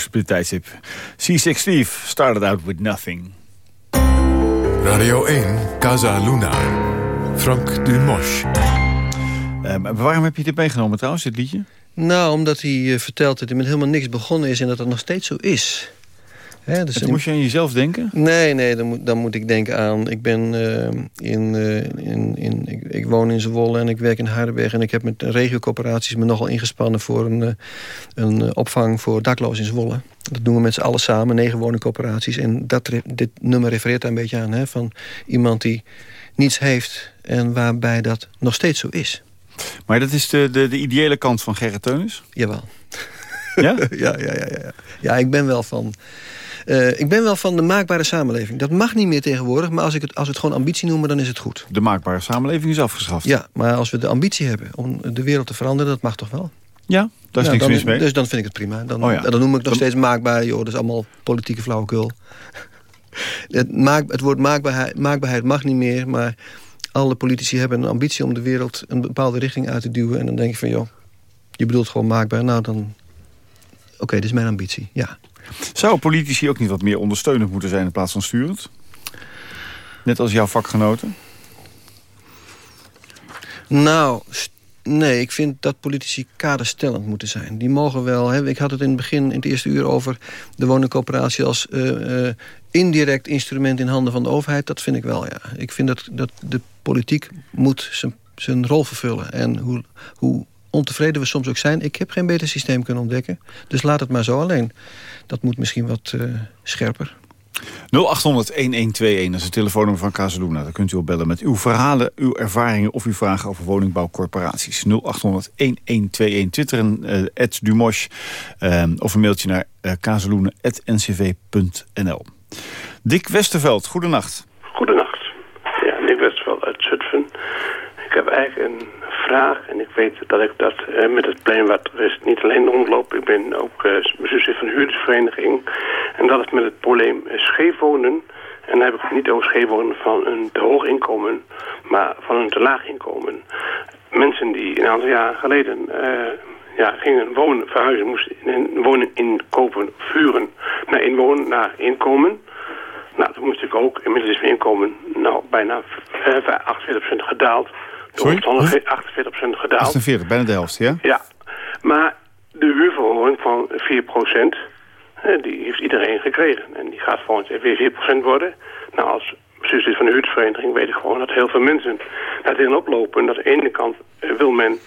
[SPEAKER 3] energieboost op dit tijdstip. C6 Steve started out with nothing.
[SPEAKER 2] Radio 1, Casa Luna. Frank Dumosch.
[SPEAKER 3] Eh, maar waarom heb je dit meegenomen trouwens, dit liedje?
[SPEAKER 4] Nou, omdat hij eh, vertelt dat hij met helemaal niks begonnen is... en dat dat nog steeds zo is. Dus
[SPEAKER 3] moest je aan jezelf denken?
[SPEAKER 4] Nee, nee, dan moet, dan moet ik denken aan... Ik ben eh, in, eh, in, in ik, ik woon in Zwolle en ik werk in Hardenberg... en ik heb met regiocoöperaties me nogal ingespannen... voor een, eh, een opvang voor daklozen in Zwolle. Dat doen we met z'n allen samen, negen woningcoöperaties. En dat, dit nummer refereert daar een beetje aan... Hè, van iemand die niets heeft en waarbij dat nog steeds zo is.
[SPEAKER 3] Maar dat is de, de, de ideële kant van Gerrit Teunis?
[SPEAKER 4] Jawel. <laughs>
[SPEAKER 3] Ja?
[SPEAKER 4] ja, ja, ja, ja. Ja, ik ben wel van... eh, ik ben wel van de maakbare samenleving. Dat mag niet meer tegenwoordig, maar als, ik het, als we het gewoon ambitie noemen, dan is het goed.
[SPEAKER 3] De maakbare samenleving is afgeschaft.
[SPEAKER 4] Ja, maar als we de ambitie hebben om de wereld te veranderen, dat mag toch wel?
[SPEAKER 3] Ja, daar is
[SPEAKER 4] Nou,
[SPEAKER 3] niks
[SPEAKER 4] dan,
[SPEAKER 3] mis mee.
[SPEAKER 4] Dus dan vind ik het prima. Dan,
[SPEAKER 3] Oh ja.
[SPEAKER 4] dan noem ik nog steeds maakbaar. Joh, dat is allemaal politieke flauwekul. <laughs> het, maak, het woord maakbaarheid, maakbaarheid mag niet meer, maar alle politici hebben een ambitie om de wereld een bepaalde richting uit te duwen. En dan denk ik van, joh, je bedoelt gewoon maakbaar. Nou, dan... Oké, dit is mijn ambitie, ja.
[SPEAKER 3] Zouden politici ook niet wat meer ondersteunend moeten zijn in plaats van sturend? Net als jouw vakgenoten?
[SPEAKER 4] Nou, nee, ik vind dat politici kaderstellend moeten zijn. Die mogen wel... Hè, ik had het in het begin, in het eerste uur over de woningcoöperatie... als eh, eh, indirect instrument in handen van de overheid. Dat vind ik wel, ja. Ik vind dat, dat de politiek moet zijn, zijn rol vervullen. En hoe, hoe ontevreden we soms ook zijn... ik heb geen beter systeem kunnen ontdekken. Dus laat het maar zo alleen. Dat moet misschien wat eh, scherper.
[SPEAKER 3] 0800-1121, dat is het telefoonnummer van Casaluna. Daar kunt u op bellen met uw verhalen, uw ervaringen... of uw vragen over woningbouwcorporaties. 0800-1121, twitteren, eh Dumosh... eh, of een mailtje naar uh, casaluna.ncv.nl. Dick Westerveld, goedenacht.
[SPEAKER 9] Goedenacht. Ja, Nick Westerveld uit Zutphen. Ik heb eigenlijk een en ik weet dat ik dat eh, met het plein wat is niet alleen rondloop. Ik ben ook uh, van huurdersvereniging. En dat is met het probleem uh, scheef wonen. En dan heb ik het niet over scheef wonen van een te hoog inkomen, maar van een te laag inkomen. Mensen die een aantal jaar geleden ja, gingen wonen, verhuizen, moesten in, wonen inkopen, vuren naar inwonen, naar inkomen. Nou, dat moest ik ook. Inmiddels is mijn inkomen nou, bijna uh, 48% gedaald.
[SPEAKER 3] Sorry?
[SPEAKER 9] 48% gedaald.
[SPEAKER 3] 48, bijna de helft, ja?
[SPEAKER 9] Ja. Maar de huurverhoging van 4%, uh, die heeft iedereen gekregen. En die gaat volgens weer 4% worden. Nou, als bestuurslid van de huurvereniging weet ik gewoon dat heel veel mensen daar tegenop lopen. Dat aan de ene kant uh, wil men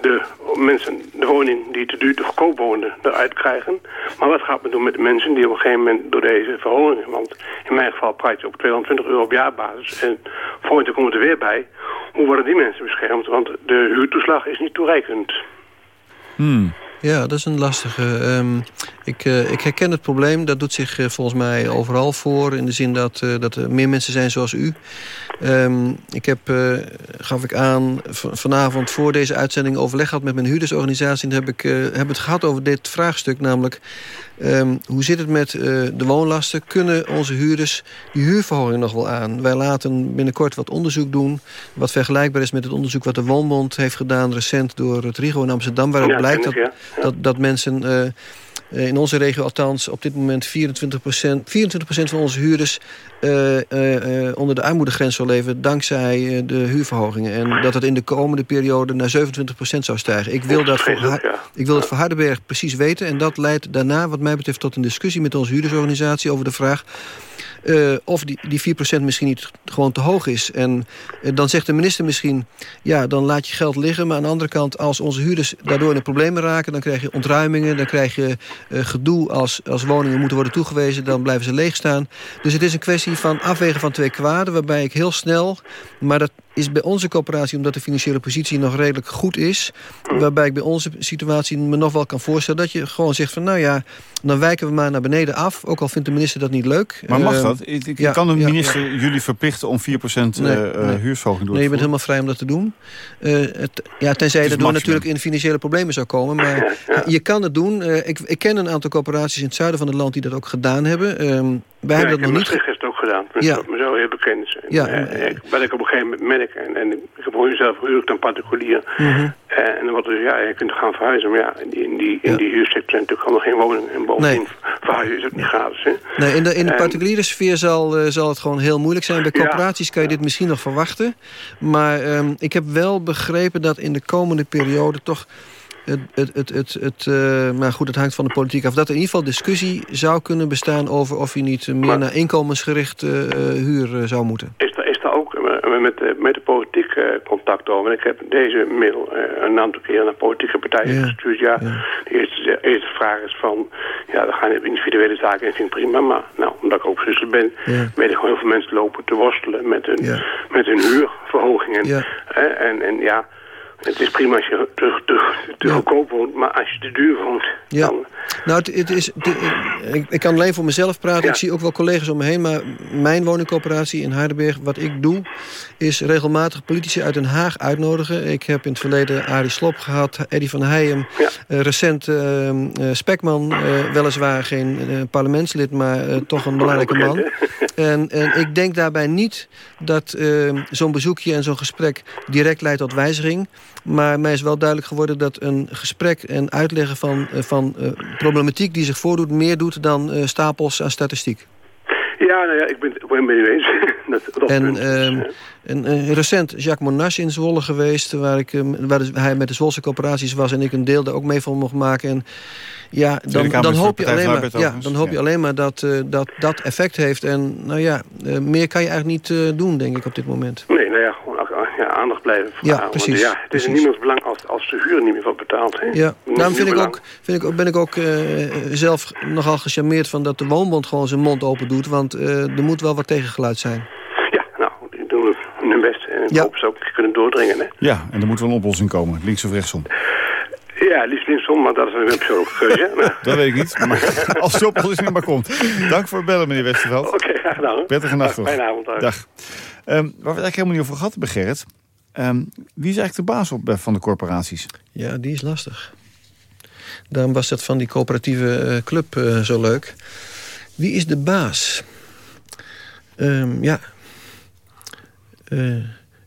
[SPEAKER 9] de mensen, de woning die te duur te goedkoop wonen, eruit krijgen. Maar wat gaat men doen met de mensen die op een gegeven moment door deze verhogingen... want in mijn geval praat je op 220 euro op jaarbasis... en volgend jaar komt er weer bij. Hoe worden die mensen beschermd? Want de huurtoeslag is niet toereikend.
[SPEAKER 3] Hmm.
[SPEAKER 4] Ja, dat is een lastige. Um, ik, uh, ik herken het probleem. Dat doet zich uh, volgens mij overal voor. In de zin dat, uh, dat er meer mensen zijn zoals u. Um, ik heb, gaf ik aan, vanavond voor deze uitzending overleg gehad met mijn huurdersorganisatie. En heb ik heb het gehad over dit vraagstuk. Namelijk, um, hoe zit het met de woonlasten? Kunnen onze huurders die huurverhoging nog wel aan? Wij laten binnenkort wat onderzoek doen. Wat vergelijkbaar is met het onderzoek wat de Woonbond heeft gedaan recent door het RIGO in Amsterdam. Waaruit
[SPEAKER 9] ja,
[SPEAKER 4] blijkt dat,
[SPEAKER 9] ja.
[SPEAKER 4] Dat, dat mensen uh, Uh, in onze regio althans op dit moment 24 24% van onze huurders uh, uh, onder de armoedegrens zal leven... dankzij de huurverhogingen. En dat het in de komende periode naar 27% zou stijgen. Ik wil, dat voor, ik wil het voor Hardenberg precies weten. En dat leidt daarna wat mij betreft tot een discussie met onze huurdersorganisatie... over de vraag uh, of die, die 4% misschien niet gewoon te hoog is. En uh, dan zegt de minister misschien... ja, dan laat je geld liggen. Maar aan de andere kant, als onze huurders daardoor in de problemen raken... dan krijg je ontruimingen, dan krijg je uh, gedoe als, als woningen moeten worden toegewezen. Dan blijven ze leeg staan. Dus het is een kwestie van afwegen van twee kwaden... waarbij ik heel snel, maar dat is bij onze coöperatie, omdat de financiële positie nog redelijk goed is... waarbij ik bij onze situatie me nog wel kan voorstellen... dat je gewoon zegt van, nou ja, dan wijken we maar naar beneden af. Ook al vindt de minister dat niet leuk.
[SPEAKER 3] Maar mag dat? Ik, ik ja, kan de minister ja, jullie verplichten om 4% nee, uh, nee. huursverhoging door
[SPEAKER 4] Nee, je bent helemaal vrij om dat te doen. Uh, het, ja, tenzij je daardoor natuurlijk in financiële problemen zou komen. Maar je kan het doen. Uh, ik, ik ken een aantal coöperaties in het zuiden van het land die dat ook gedaan hebben. Wij hebben dat nog niet
[SPEAKER 9] gedaan. Met ja. zo heel bekend is. Ja. En, ik, wat ik op een gegeven moment merk, en, en ik heb zelf huurlijk dan particulier. Mm -hmm. En dan wordt dus, ja, je kunt gaan verhuizen. Maar ja, in die, in die, in die huursector zijn natuurlijk nog geen woningen. En bovendien nee. verhuizen is ook niet gratis. Hè?
[SPEAKER 4] Nee, in de, in de particuliere sfeer zal, zal het gewoon heel moeilijk zijn. Bij coöperaties kan je dit misschien nog verwachten. Maar um, ik heb wel begrepen dat in de komende periode toch het, het, het, het, het, uh, maar goed, het hangt van de politiek af. Dat er in ieder geval discussie zou kunnen bestaan over of je niet meer maar, naar inkomensgericht uh, huur uh, zou moeten.
[SPEAKER 9] Is er, is ook met, met de politiek contact over? En ik heb deze mail een aantal keer naar politieke partijen ja. gestuurd. Ja, ja. De, eerste, de eerste vraag is van, ja, we gaan in individuele zaken en vind ik prima. Maar nou, omdat ik ook zuster ben, ja. weet ik gewoon heel veel mensen lopen te worstelen met hun, met hun huurverhogingen. En, en ja... Het is prima als je te, te, te ja. goedkoop woont, maar als je te duur woont...
[SPEAKER 4] Ja.
[SPEAKER 9] Dan...
[SPEAKER 4] Nou, het, het is, de, ik, ik, kan alleen voor mezelf praten. Ja. Ik zie ook wel collega's om me heen. Maar mijn woningcoöperatie in Heidelberg, wat ik doe... is regelmatig politici uit Den Haag uitnodigen. Ik heb in het verleden Arie Slop gehad, Eddy van Heijem... Ja. Uh, recent uh, uh, Spekman, weliswaar geen parlementslid... maar toch een belangrijke man. En, en ik denk daarbij niet dat zo'n bezoekje en zo'n gesprek... direct leidt tot wijziging... Maar mij is wel duidelijk geworden dat een gesprek en uitleggen van, van uh, problematiek die zich voordoet... meer doet dan uh, stapels aan statistiek.
[SPEAKER 9] Ja, nou ja, ik ben, ik ben het eens. Dat, dat
[SPEAKER 4] en, uh, en uh, recent Jacques Monash in Zwolle geweest... waar, ik, waar hij met de Zwolse corporaties was... en ik een deel daar ook mee van mocht maken. En ja, dan, dan hoop, je alleen, maar, ja, dan hoop je alleen maar dat, uh, dat dat effect heeft. En nou ja, uh, meer kan je eigenlijk niet doen, denk ik, op dit moment.
[SPEAKER 9] Nee, nou ja, aandacht blijven vragen.
[SPEAKER 4] Ja, precies. Want,
[SPEAKER 9] ja, het is in niemands belang als, als de huur niet meer wordt betaald. Hè?
[SPEAKER 4] Ja, daarom vind ik ook, vind ik, ben ik ook uh, zelf nogal gecharmeerd van dat de woonbond gewoon zijn mond open doet. Want uh, er moet wel wat tegengeluid zijn.
[SPEAKER 9] Ja, nou, die doen hun best. En ik ja. hoop ze ook kunnen doordringen. Hè?
[SPEAKER 3] Ja, en er moet wel een oplossing komen, links of rechtsom.
[SPEAKER 9] Ja, liefst linksom, maar dat is een persoonlijke keuze. <laughs>
[SPEAKER 3] dat weet ik niet, maar <laughs> als de oplossing maar komt. Dank voor het bellen, meneer Westerveld.
[SPEAKER 9] Oké, okay, graag gedaan.
[SPEAKER 3] Prettige nacht
[SPEAKER 9] Fijne avond.
[SPEAKER 3] Dag. Um, waar we het eigenlijk helemaal niet over gehad hebben, Gerrit. Um, wie is eigenlijk de baas op, van de corporaties?
[SPEAKER 4] Ja, die is lastig. Daarom was dat van die coöperatieve uh, club uh, zo leuk. Wie is de baas? Um, ja... Uh,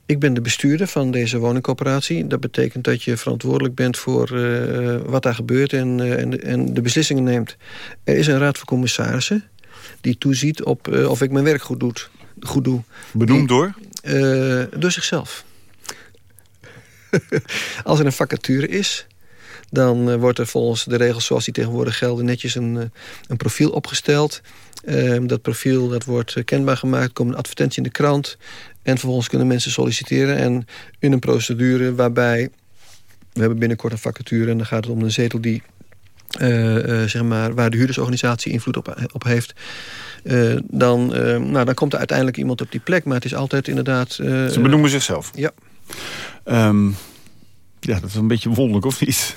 [SPEAKER 4] ik ben de bestuurder van deze woningcoöperatie. Dat betekent dat je verantwoordelijk bent voor uh, wat daar gebeurt en, uh, en, en, de beslissingen neemt. Er is een raad van commissarissen die toeziet op uh, of ik mijn werk goed, doet, goed doe.
[SPEAKER 3] Benoemd die, door?
[SPEAKER 4] door zichzelf. <laughs> Als er een vacature is, dan wordt er volgens de regels zoals die tegenwoordig gelden... netjes een, een profiel opgesteld. Uh, dat profiel dat wordt kenbaar gemaakt, komt een advertentie in de krant... En vervolgens kunnen mensen solliciteren. En in een procedure waarbij... We hebben binnenkort een vacature en dan gaat het om een zetel die... Uh, uh, zeg maar, waar de huurdersorganisatie invloed op, op heeft... Uh, dan, nou, dan komt er uiteindelijk iemand op die plek. Maar het is altijd inderdaad...
[SPEAKER 3] Ze benoemen zichzelf?
[SPEAKER 4] Ja.
[SPEAKER 3] Um, ja, dat is een beetje wonderlijk, of niet?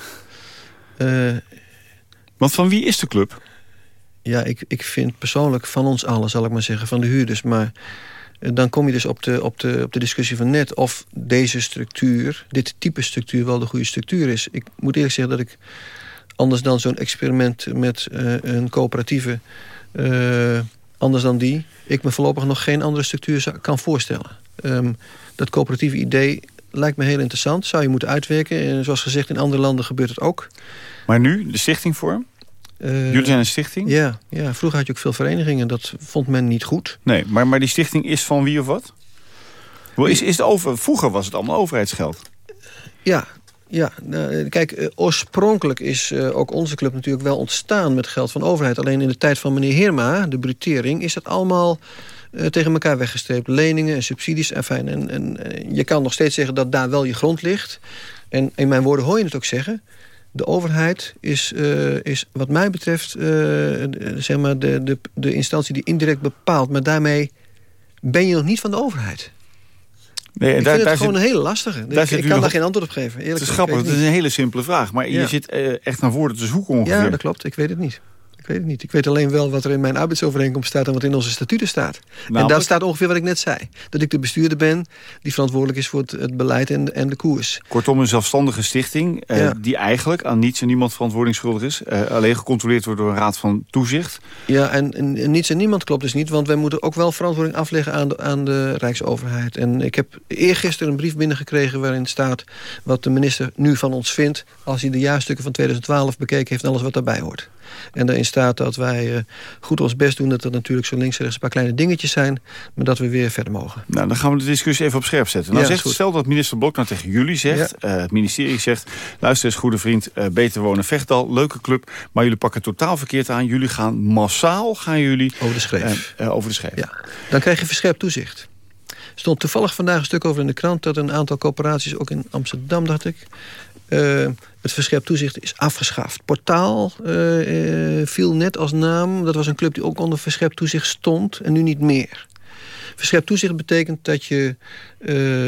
[SPEAKER 3] Want van wie is de club?
[SPEAKER 4] Ja, ik, ik vind persoonlijk van ons allen, zal ik maar zeggen, van de huurders. Maar dan kom je dus op de, op, de, op de discussie van net... of deze structuur, dit type structuur, wel de goede structuur is. Ik moet eerlijk zeggen dat ik anders dan zo'n experiment... met uh, een coöperatieve, uh, anders dan die... ik me voorlopig nog geen andere structuur kan voorstellen. Um, dat coöperatieve idee lijkt me heel interessant. Zou je moeten uitwerken. En zoals gezegd, in andere landen gebeurt het ook.
[SPEAKER 3] Maar nu, de stichtingvorm?
[SPEAKER 4] Eh,
[SPEAKER 3] Jullie zijn een stichting?
[SPEAKER 4] Ja, ja, vroeger had je ook veel verenigingen. Dat vond men niet goed.
[SPEAKER 3] Nee, maar, maar die stichting is van wie of wat? Is, is het over, vroeger was het allemaal overheidsgeld.
[SPEAKER 4] Ja, ja, nou, kijk, eh, oorspronkelijk is eh, ook onze club natuurlijk wel ontstaan met geld van overheid. Alleen in de tijd van meneer Heerma, de brutering, is dat allemaal eh, tegen elkaar weggestreept. Leningen en subsidies, enfin, en, en, en je kan nog steeds zeggen dat daar wel je grond ligt. En in mijn woorden hoor je het ook zeggen. De overheid is, eh, is wat mij betreft eh, zeg maar de, de, de instantie die indirect bepaalt. Maar daarmee ben je nog niet van de overheid.
[SPEAKER 3] Nee,
[SPEAKER 4] ik
[SPEAKER 3] daar-
[SPEAKER 4] vind het gewoon
[SPEAKER 3] zit-
[SPEAKER 4] een hele lastige.
[SPEAKER 3] daar
[SPEAKER 4] Ik, kan
[SPEAKER 3] nog-
[SPEAKER 4] daar geen antwoord op geven. Eerlijk
[SPEAKER 3] Het is grappig, het is een hele simpele vraag. Maar je zit eh, echt naar woorden te zoeken ongeveer.
[SPEAKER 4] Ja, dat klopt. Ik weet het niet. Ik weet het niet. Ik weet alleen wel wat er in mijn arbeidsovereenkomst staat... en wat in onze statuten staat. En daar staat ongeveer wat ik net zei. Dat ik de bestuurder ben die verantwoordelijk is voor het, het beleid en, en de koers.
[SPEAKER 3] Kortom, een zelfstandige stichting eh,
[SPEAKER 4] Ja.
[SPEAKER 3] die eigenlijk aan niets en niemand verantwoording schuldig is. eh, alleen gecontroleerd wordt door een raad van toezicht.
[SPEAKER 4] Ja, en, en, en niets en niemand klopt dus niet... want wij moeten ook wel verantwoording afleggen aan de, aan de Rijksoverheid. En ik heb eergisteren een brief binnengekregen waarin staat... wat de minister nu van ons vindt... als hij de jaarstukken van 2012 bekeken heeft... en alles wat daarbij hoort. En daarin staat dat wij eh, goed ons best doen... dat er natuurlijk zo links en rechts een paar kleine dingetjes zijn... maar dat we weer verder mogen.
[SPEAKER 3] Nou, dan gaan we de discussie even op scherp zetten. Nou,
[SPEAKER 4] Ja,
[SPEAKER 3] zegt, stel dat minister Blok nou tegen jullie zegt... eh, het ministerie zegt... luister eens, goede vriend, eh, Beter Wonen Vechtdal, leuke club... maar jullie pakken totaal verkeerd aan. Jullie gaan massaal gaan jullie,
[SPEAKER 4] Over de schreef.
[SPEAKER 3] over de schreef.
[SPEAKER 4] Ja, dan krijg je verscherpt toezicht. Er stond toevallig vandaag een stuk over in de krant... dat een aantal coöperaties, ook in Amsterdam dacht ik... eh, het verscherpt toezicht is afgeschaft. Portaal eh, eh, viel net als naam. Dat was een club die ook onder verscherpt toezicht stond... en nu niet meer. Verscherpt toezicht betekent dat je,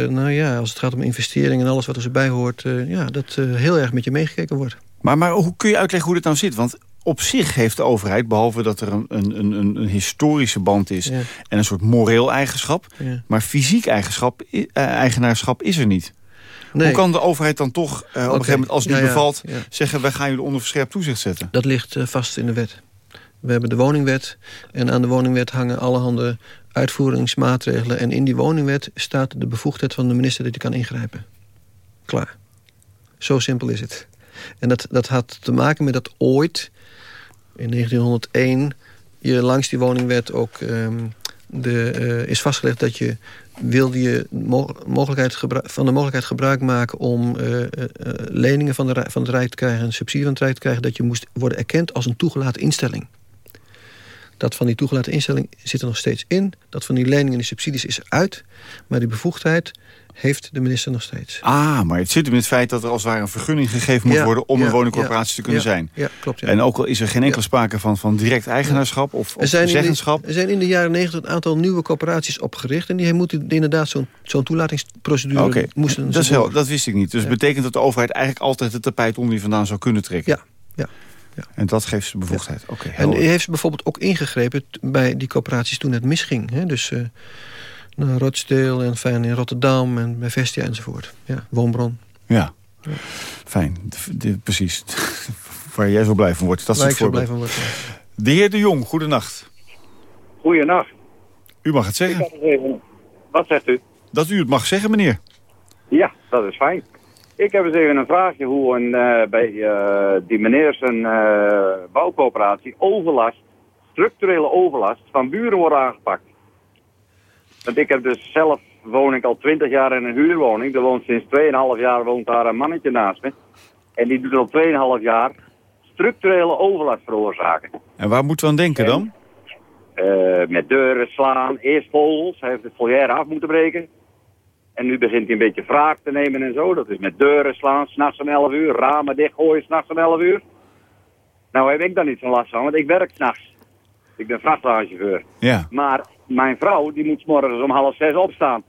[SPEAKER 4] nou ja, als het gaat om investeringen en alles wat er bij hoort, ja, dat heel erg met je meegekeken wordt.
[SPEAKER 3] Maar, maar hoe kun je uitleggen hoe dit nou zit? Want op zich heeft de overheid, behalve dat er een, een, een, een historische band is...
[SPEAKER 4] Ja.
[SPEAKER 3] en een soort moreel eigenschap...
[SPEAKER 4] Ja.
[SPEAKER 3] maar fysiek eigenschap, eigenaarschap is er niet.
[SPEAKER 4] Nee.
[SPEAKER 3] Hoe kan de overheid dan toch eh, op een gegeven moment, als het
[SPEAKER 4] Ja,
[SPEAKER 3] niet bevalt...
[SPEAKER 4] ja.
[SPEAKER 3] zeggen, wij gaan jullie onder verscherpt toezicht zetten?
[SPEAKER 4] Dat ligt eh, vast in de wet. We hebben de woningwet en aan de woningwet hangen allerhande uitvoeringsmaatregelen. En in die woningwet staat de bevoegdheid van de minister dat hij kan ingrijpen. Klaar. Zo simpel is het. En dat, dat had te maken met dat ooit, in 1901... je langs die woningwet ook ehm, de, eh, is vastgelegd dat je... wilde je mo- mogelijkheid van de mogelijkheid gebruik maken... om eh, eh, leningen van, de, van het Rijk te krijgen... en subsidie van het Rijk te krijgen... dat je moest worden erkend als een toegelaten instelling. Dat van die toegelaten instelling zit er nog steeds in. Dat van die leningen en die subsidies is eruit. Maar die bevoegdheid heeft de minister nog steeds.
[SPEAKER 3] Ah, maar het zit hem in het feit dat er als het ware een vergunning gegeven moet
[SPEAKER 4] Ja,
[SPEAKER 3] worden... om
[SPEAKER 4] ja,
[SPEAKER 3] een woningcorporatie
[SPEAKER 4] ja,
[SPEAKER 3] te kunnen
[SPEAKER 4] ja,
[SPEAKER 3] zijn.
[SPEAKER 4] Ja, klopt. Ja.
[SPEAKER 3] En ook al is er geen enkele
[SPEAKER 4] Ja.
[SPEAKER 3] sprake van, van direct eigenaarschap of, of
[SPEAKER 4] Er zijn, in
[SPEAKER 3] zeggenschap...
[SPEAKER 4] de, er zijn in de jaren negentig een aantal nieuwe corporaties opgericht... en die moeten inderdaad zo'n zo'n toelatingsprocedure
[SPEAKER 3] Oké,
[SPEAKER 4] moesten
[SPEAKER 3] dat, is heel, dat wist ik niet. Dus
[SPEAKER 4] Ja.
[SPEAKER 3] betekent dat de overheid eigenlijk altijd het tapijt onder je vandaan zou kunnen trekken.
[SPEAKER 4] Ja, ja. ja.
[SPEAKER 3] En dat geeft ze bevoegdheid. Oké,
[SPEAKER 4] En heeft ze bijvoorbeeld ook ingegrepen bij die coöperaties toen het misging. Hè? Dus eh nou, Rochdale en fijn in Rotterdam en bij Vestia enzovoort. Ja, Woonbron.
[SPEAKER 3] Ja, fijn. Precies. <laughs> Waar jij zo blij van wordt. Dat
[SPEAKER 4] Waar
[SPEAKER 3] soort
[SPEAKER 4] ik zo blij van word. ja.
[SPEAKER 3] De heer De Jong, goedenacht.
[SPEAKER 10] Goeienacht.
[SPEAKER 3] U mag het
[SPEAKER 10] Ik
[SPEAKER 3] zeggen.
[SPEAKER 10] even... Wat zegt u?
[SPEAKER 3] Dat u het mag zeggen, meneer.
[SPEAKER 10] Ja, dat is fijn. Ik heb eens even een vraagje hoe een, eh, bij eh, die meneer zijn eh, bouwcoöperatie overlast, structurele overlast van buren wordt aangepakt. Want ik heb dus zelf, woon ik al 20 jaar in een huurwoning. Er woont sinds 2,5 jaar woont daar een mannetje naast me. En die doet al 2,5 jaar structurele overlast veroorzaken.
[SPEAKER 3] En waar moeten we aan denken dan?
[SPEAKER 10] Eh, met deuren slaan, eerst vogels, hij heeft het volière af moeten breken. En nu begint hij een beetje wraak te nemen en zo. Dat is met deuren slaan, s'nachts om 11 uur, ramen dichtgooien, s'nachts om 11 uur. Nou heb ik daar niet zo'n last van, want ik werk s'nachts. Ik ben vrachtwagenchauffeur.
[SPEAKER 3] Ja.
[SPEAKER 10] Maar mijn vrouw, die moet 's morgens om half zes opstaan.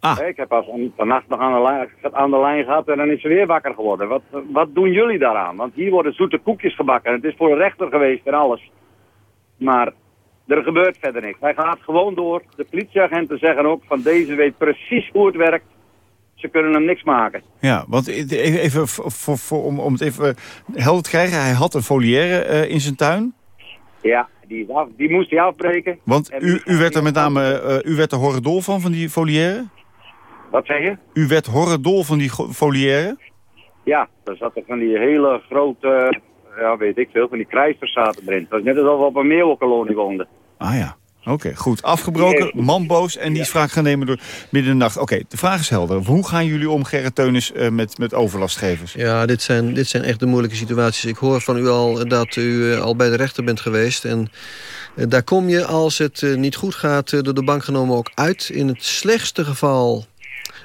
[SPEAKER 3] Ah.
[SPEAKER 10] Ik heb pas vannacht nog aan de, lijn, aan de lijn gehad en dan is ze weer wakker geworden. Wat, wat doen jullie daaraan? Want hier worden zoete koekjes gebakken. Het is voor de rechter geweest en alles. Maar er gebeurt verder niks. Hij gaat gewoon door. De politieagenten zeggen ook van deze weet precies hoe het werkt. Ze kunnen hem niks maken.
[SPEAKER 3] Ja, want even, voor, om, om het even helder te krijgen. Hij had een volière eh, in zijn tuin.
[SPEAKER 10] Ja, die, is af, die moest hij afbreken.
[SPEAKER 3] Want u, u werd er met name eh, u werd er horredol van, van die folière?
[SPEAKER 10] Wat zeg je?
[SPEAKER 3] U werd horredol van die folière?
[SPEAKER 10] Ja, er zaten van die hele grote ja, weet ik veel, van die krijsters zaten erin. Het was net alsof we op een meeuwenkolonie woonden.
[SPEAKER 3] Ah ja. Oké, goed. Afgebroken, man boos en die is wraak gaan nemen door midden in de nacht. Oké, de vraag is helder. Hoe gaan jullie om, Gerrit Teunis, eh, met, met overlastgevers?
[SPEAKER 4] Ja, dit zijn, dit zijn echt de moeilijke situaties. Ik hoor van u al dat u eh, al bij de rechter bent geweest. En eh, daar kom je, als het niet goed gaat, door de bank genomen ook uit. In het slechtste geval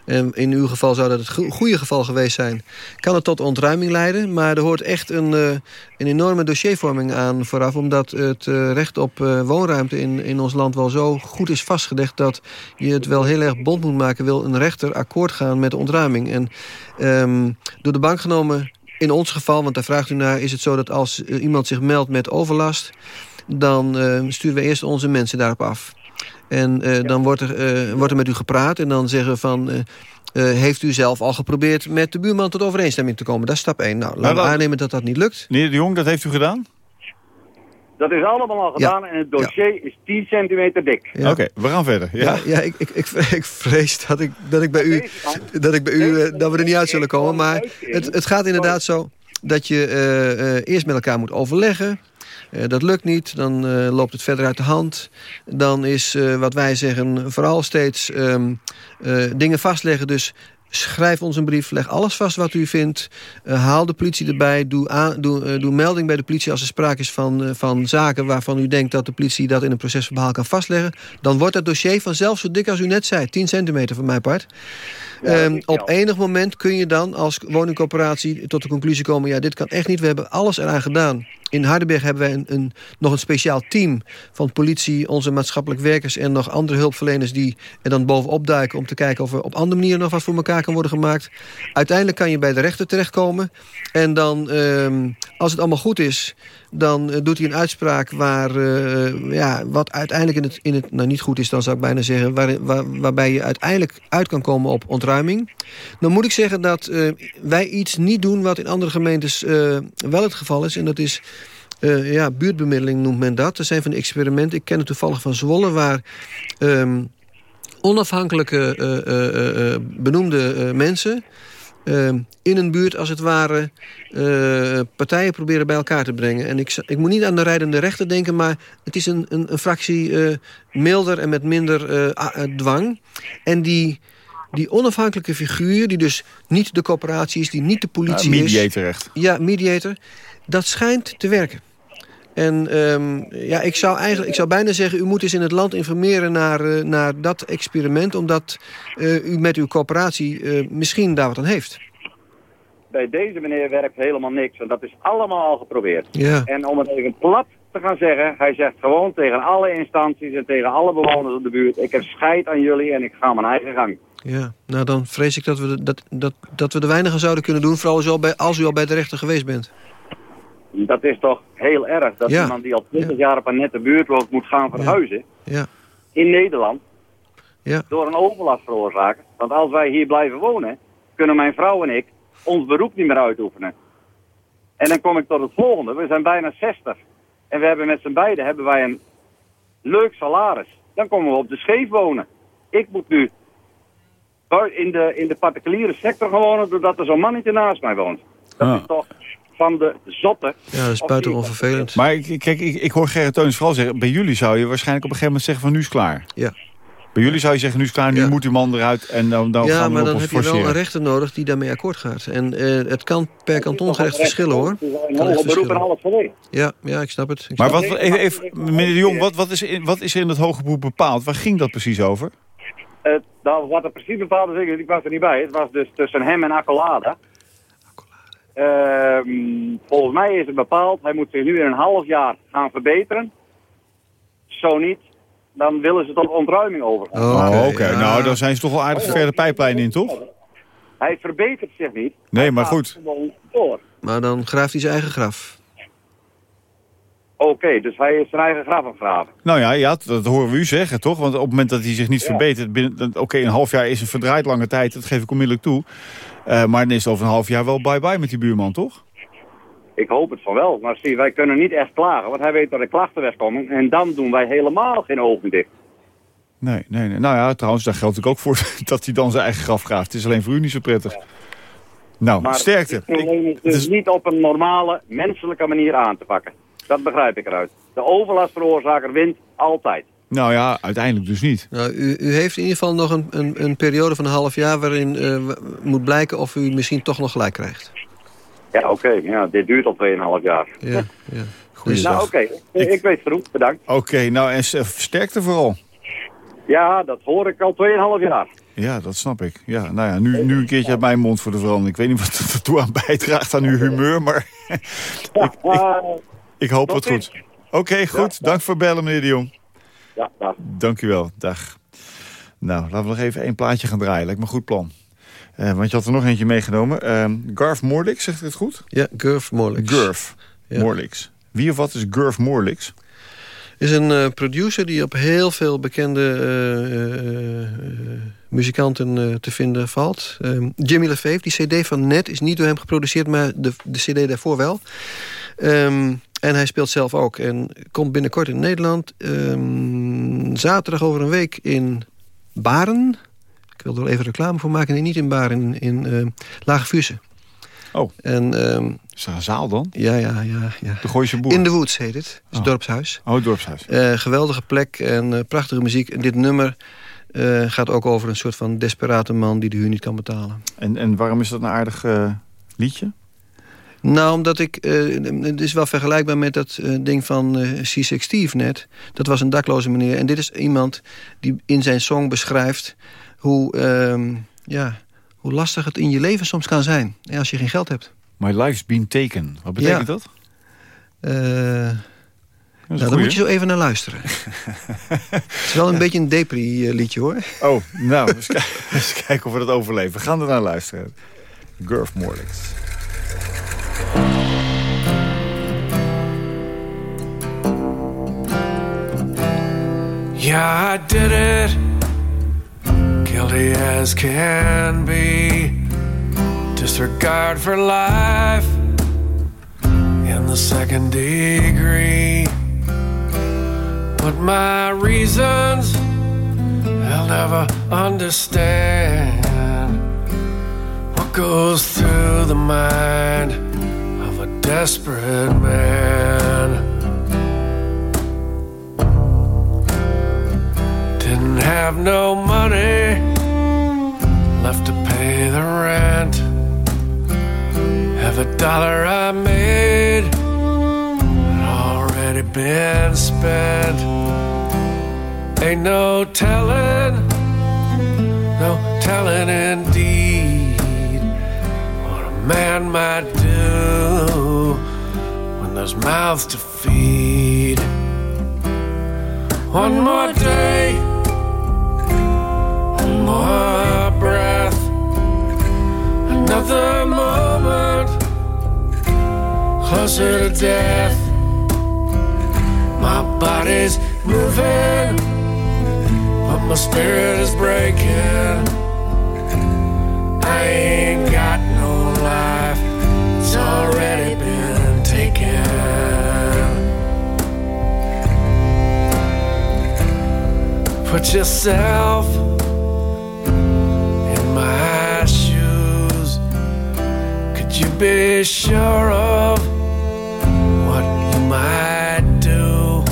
[SPEAKER 4] in uw geval zou dat het go- goede geval geweest zijn. Kan het tot ontruiming leiden. Maar er hoort echt een, eh, een enorme dossiervorming aan vooraf. Omdat het eh, recht op eh, woonruimte in, in ons land wel zo goed is vastgelegd... dat je het wel heel erg bond moet maken. Wil een rechter akkoord gaan met ontruiming. En ehm, door de bank genomen, in ons geval, want daar vraagt u naar... is het zo dat als iemand zich meldt met overlast... dan sturen we eerst onze mensen daarop af. En eh, dan wordt er, eh, wordt er met u gepraat en dan zeggen we van... eh, heeft u zelf al geprobeerd met de buurman tot overeenstemming te komen? Dat is stap 1. Nou, laten we
[SPEAKER 3] dat-
[SPEAKER 4] aannemen dat dat niet lukt.
[SPEAKER 3] Meneer de Jong, dat heeft u gedaan?
[SPEAKER 10] Dat is allemaal al gedaan en het dossier is 10 centimeter dik.
[SPEAKER 4] Ja.
[SPEAKER 3] Oké, we gaan verder. Ja.
[SPEAKER 4] Ja, ja ik, ik, ik, <laughs> ik vrees dat ik, dat ik bij u, dat, ik bij u dat we er niet uit zullen komen. Maar het, het gaat inderdaad zo dat je eh, eh, eerst met elkaar moet overleggen. Eh, dat lukt niet, dan eh, loopt het verder uit de hand. Dan is eh, wat wij zeggen vooral steeds ehm, eh, dingen vastleggen. Dus schrijf ons een brief, leg alles vast wat u vindt. Haal de politie erbij, doe, aan, doe, doe melding bij de politie... als er sprake is van, van zaken waarvan u denkt dat de politie... dat in een procesverhaal kan vastleggen. Dan wordt het dossier vanzelf zo dik als u net zei. 10 centimeter van mijn part. Ehm, op enig moment kun je dan als woningcorporatie tot de conclusie komen... ja, dit kan echt niet, we hebben alles eraan gedaan. In Hardenberg hebben wij een, een, nog een speciaal team van politie... onze maatschappelijk werkers en nog andere hulpverleners... die er dan bovenop duiken om te kijken of er op andere manieren... nog wat voor elkaar kan worden gemaakt. Uiteindelijk kan je bij de rechter terechtkomen. En dan, ehm, als het allemaal goed is... dan eh, doet hij een uitspraak waar, eh, ja, wat uiteindelijk in het, in het... nou, niet goed is, dan zou ik bijna zeggen... Waar, waar- waarbij je uiteindelijk uit kan komen op ontruiming. Dan moet ik zeggen dat eh, wij iets niet doen... wat in andere gemeentes wel het geval is. En dat is... ja, buurtbemiddeling noemt men dat. Er zijn van de experimenten. Ik ken het toevallig van Zwolle... waar ehm, onafhankelijke benoemde mensen... ehm, in een buurt als het ware eh, partijen proberen bij elkaar te brengen. En ik, ik moet niet aan de rijdende rechter denken... maar het is een, een, een fractie eh, milder en met minder eh, dwang. En die, die onafhankelijke figuur... die dus niet de coöperatie is, die niet de politie
[SPEAKER 3] Ja,
[SPEAKER 4] is...
[SPEAKER 3] mediator echt.
[SPEAKER 4] Ja, mediator. Dat schijnt te werken. En ehm, ja, ik zou, eigenlijk, ik zou bijna zeggen... u moet eens in het land informeren naar, eh, naar dat experiment... omdat eh, u met uw coöperatie eh, misschien daar wat aan heeft.
[SPEAKER 10] Bij deze meneer werkt helemaal niks en dat is allemaal al geprobeerd.
[SPEAKER 4] Ja.
[SPEAKER 10] En om het even plat te gaan zeggen, hij zegt gewoon tegen alle instanties en tegen alle bewoners op de buurt... ik heb scheid aan jullie en ik ga mijn eigen gang.
[SPEAKER 4] Ja, nou dan vrees ik dat we, de- dat, dat, dat we er weinig aan zouden kunnen doen... vooral als u al bij, als u al bij de rechter geweest bent.
[SPEAKER 10] Dat is toch heel erg dat
[SPEAKER 4] Ja.
[SPEAKER 10] iemand die al 20 jaar op een nette buurt woont moet gaan verhuizen
[SPEAKER 4] Ja,
[SPEAKER 10] in Nederland
[SPEAKER 4] ja,
[SPEAKER 10] door een overlast veroorzaken. Want als wij hier blijven wonen, kunnen mijn vrouw en ik ons beroep niet meer uitoefenen. En dan kom ik tot het volgende. We zijn bijna 60. En we hebben met z'n beiden hebben wij een leuk salaris. Dan komen we op de scheef wonen. Ik moet nu in de, in de particuliere sector wonen doordat er zo'n mannetje naast mij woont. Dat
[SPEAKER 3] Ah.
[SPEAKER 10] is toch van de zotte.
[SPEAKER 4] ja dat is buitengewoon vervelend.
[SPEAKER 3] Maar ik, kijk, ik, ik hoor Gerrit Teunis vooral zeggen... bij jullie zou je waarschijnlijk op een gegeven moment zeggen van nu is klaar.
[SPEAKER 4] Ja.
[SPEAKER 3] Bij jullie zou je zeggen nu is klaar, nu
[SPEAKER 4] Ja.
[SPEAKER 3] moet die man eruit en dan, dan
[SPEAKER 4] ja,
[SPEAKER 3] gaan we
[SPEAKER 4] maar
[SPEAKER 3] op
[SPEAKER 4] dan heb je wel een rechter nodig die daarmee akkoord gaat. En eh, het kan per kantongerecht verschillen, hoor.
[SPEAKER 10] Het beroep en alles geweest.
[SPEAKER 4] Ja, ja, ik snap het. Ik
[SPEAKER 3] Maar
[SPEAKER 4] snap
[SPEAKER 3] wat, even, even, meneer de Jong, wat, wat, is in, wat is er in het hoge beroep bepaald? Waar ging dat precies over?
[SPEAKER 10] Eh, nou, wat er precies bepaald is, ik, ik was er niet bij. Het was dus tussen hem en Accolade. Ehm, volgens mij is het bepaald, hij moet zich nu in een half jaar gaan verbeteren. Zo niet, dan willen ze tot ontruiming overgaan.
[SPEAKER 3] Oh, oké.
[SPEAKER 4] ja.
[SPEAKER 3] Nou, dan zijn ze toch wel aardig ver de pijplijn in, toch?
[SPEAKER 10] Hij verbetert zich niet.
[SPEAKER 3] Nee, maar goed.
[SPEAKER 10] door.
[SPEAKER 4] Maar dan graaft hij zijn eigen graf.
[SPEAKER 10] Oké, dus hij is zijn eigen graf aan het graven.
[SPEAKER 3] Nou ja, ja, dat horen we u zeggen, toch? Want op het moment dat hij zich niet
[SPEAKER 10] Ja.
[SPEAKER 3] verbetert... Oké, een half jaar is een verdraaid lange tijd, dat geef ik onmiddellijk toe. Eh, maar dan is het over een half jaar wel bye-bye met die buurman, toch?
[SPEAKER 10] Ik hoop het van wel. Maar zie, wij kunnen niet echt klagen, want hij weet dat er klachten wegkomen. En dan doen wij helemaal geen ogen dicht.
[SPEAKER 3] Nee, nee, nee. Nou ja, trouwens, daar geldt ook ook voor <laughs> dat hij dan zijn eigen graf graaft. Het is alleen voor u niet zo prettig. Nou,
[SPEAKER 10] Maar
[SPEAKER 3] sterkte.
[SPEAKER 10] het probleem is dus niet op een normale, menselijke manier aan te pakken. Dat begrijp ik eruit. De overlastveroorzaker wint altijd.
[SPEAKER 3] Nou ja, uiteindelijk dus niet.
[SPEAKER 4] Nou, u, u heeft in ieder geval nog een, een, een periode van een half jaar... waarin eh, moet blijken of u misschien toch nog gelijk krijgt.
[SPEAKER 10] Ja, oké. Ja, dit duurt al 2,5 jaar.
[SPEAKER 4] Ja, ja.
[SPEAKER 3] Goeiedag.
[SPEAKER 10] Nou, oké. Ik, ik weet het genoeg. Bedankt.
[SPEAKER 3] Oké, nou en sterkte vooral.
[SPEAKER 10] Ja, dat hoor ik al 2,5 jaar.
[SPEAKER 3] Ja, dat snap ik. Ja, nou ja, nu, nu een keertje uit mijn mond voor de verandering. Ik weet niet wat het ertoe aan bijdraagt aan uw humeur, maar <laughs> ik hoop
[SPEAKER 10] Tot
[SPEAKER 3] wat goed. Oké, goed. Dank voor het bellen, meneer de Jong.
[SPEAKER 10] ja, dag.
[SPEAKER 3] Dank u wel. Dag. Nou, laten we nog even één plaatje gaan draaien. Lijkt me een goed plan. Eh, want je had er nog eentje meegenomen. Ehm Garth Moorlix, zegt u het goed?
[SPEAKER 4] Ja, Gurf Morlix.
[SPEAKER 3] Gurf
[SPEAKER 4] Ja.
[SPEAKER 3] Moorlix. Wie of wat is Gurf Moorlix?
[SPEAKER 4] is een eh, producer die op heel veel bekende eh, eh, eh, muzikanten eh, te vinden valt. Ehm, Jimmy LaFave, die cd van Net, is niet door hem geproduceerd... maar de, de cd daarvoor wel. Ehm, en hij speelt zelf ook. En komt binnenkort in Nederland. Ehm, zaterdag over een week in Baren. Ik wil er wel even reclame voor maken. Nee, niet in Baren, in, in eh, Lage.
[SPEAKER 3] Oh.
[SPEAKER 4] En, ehm,
[SPEAKER 3] Is dat een zaal dan?
[SPEAKER 4] ja, ja, ja, ja.
[SPEAKER 3] De Gooise Boer?
[SPEAKER 4] In the Woods heet het. Het is
[SPEAKER 3] Oh.
[SPEAKER 4] dorpshuis.
[SPEAKER 3] Oh, het dorpshuis.
[SPEAKER 4] Eh, geweldige plek en eh, prachtige muziek. En dit nummer gaat ook over een soort van desperate man... die de huur niet kan betalen.
[SPEAKER 3] En, en waarom is dat een aardig liedje?
[SPEAKER 4] Nou, omdat ik... eh, het is wel vergelijkbaar met dat eh, ding van eh C6 Steve net. Dat was een dakloze meneer. En dit is iemand die in zijn song beschrijft... hoe, ehm, ja, hoe lastig het in je leven soms kan zijn. Als je geen geld hebt.
[SPEAKER 3] My life's been taken. Wat betekent
[SPEAKER 4] Ja.
[SPEAKER 3] dat?
[SPEAKER 4] Nou, daar moet je zo even naar luisteren. <laughs> het is wel een beetje een depri-liedje, hoor.
[SPEAKER 3] Oh, nou, eens, <laughs> eens kijken of we dat overleven. We gaan er naar luisteren. Gurf Moorlix.
[SPEAKER 11] Yeah, I did it. Guilty as can be. Disregard for life in the second degree. But my reasons they'll never understand what goes through the mind desperate man. Didn't have no money left to pay the rent. Every dollar I made had already been spent. Ain't no telling, no telling indeed what a man might do there's mouths to feed. One more day, one more breath, another moment closer to death. My body's moving, but my spirit is breaking. I ain't Put yourself in my shoes. Could you be sure of what you might do?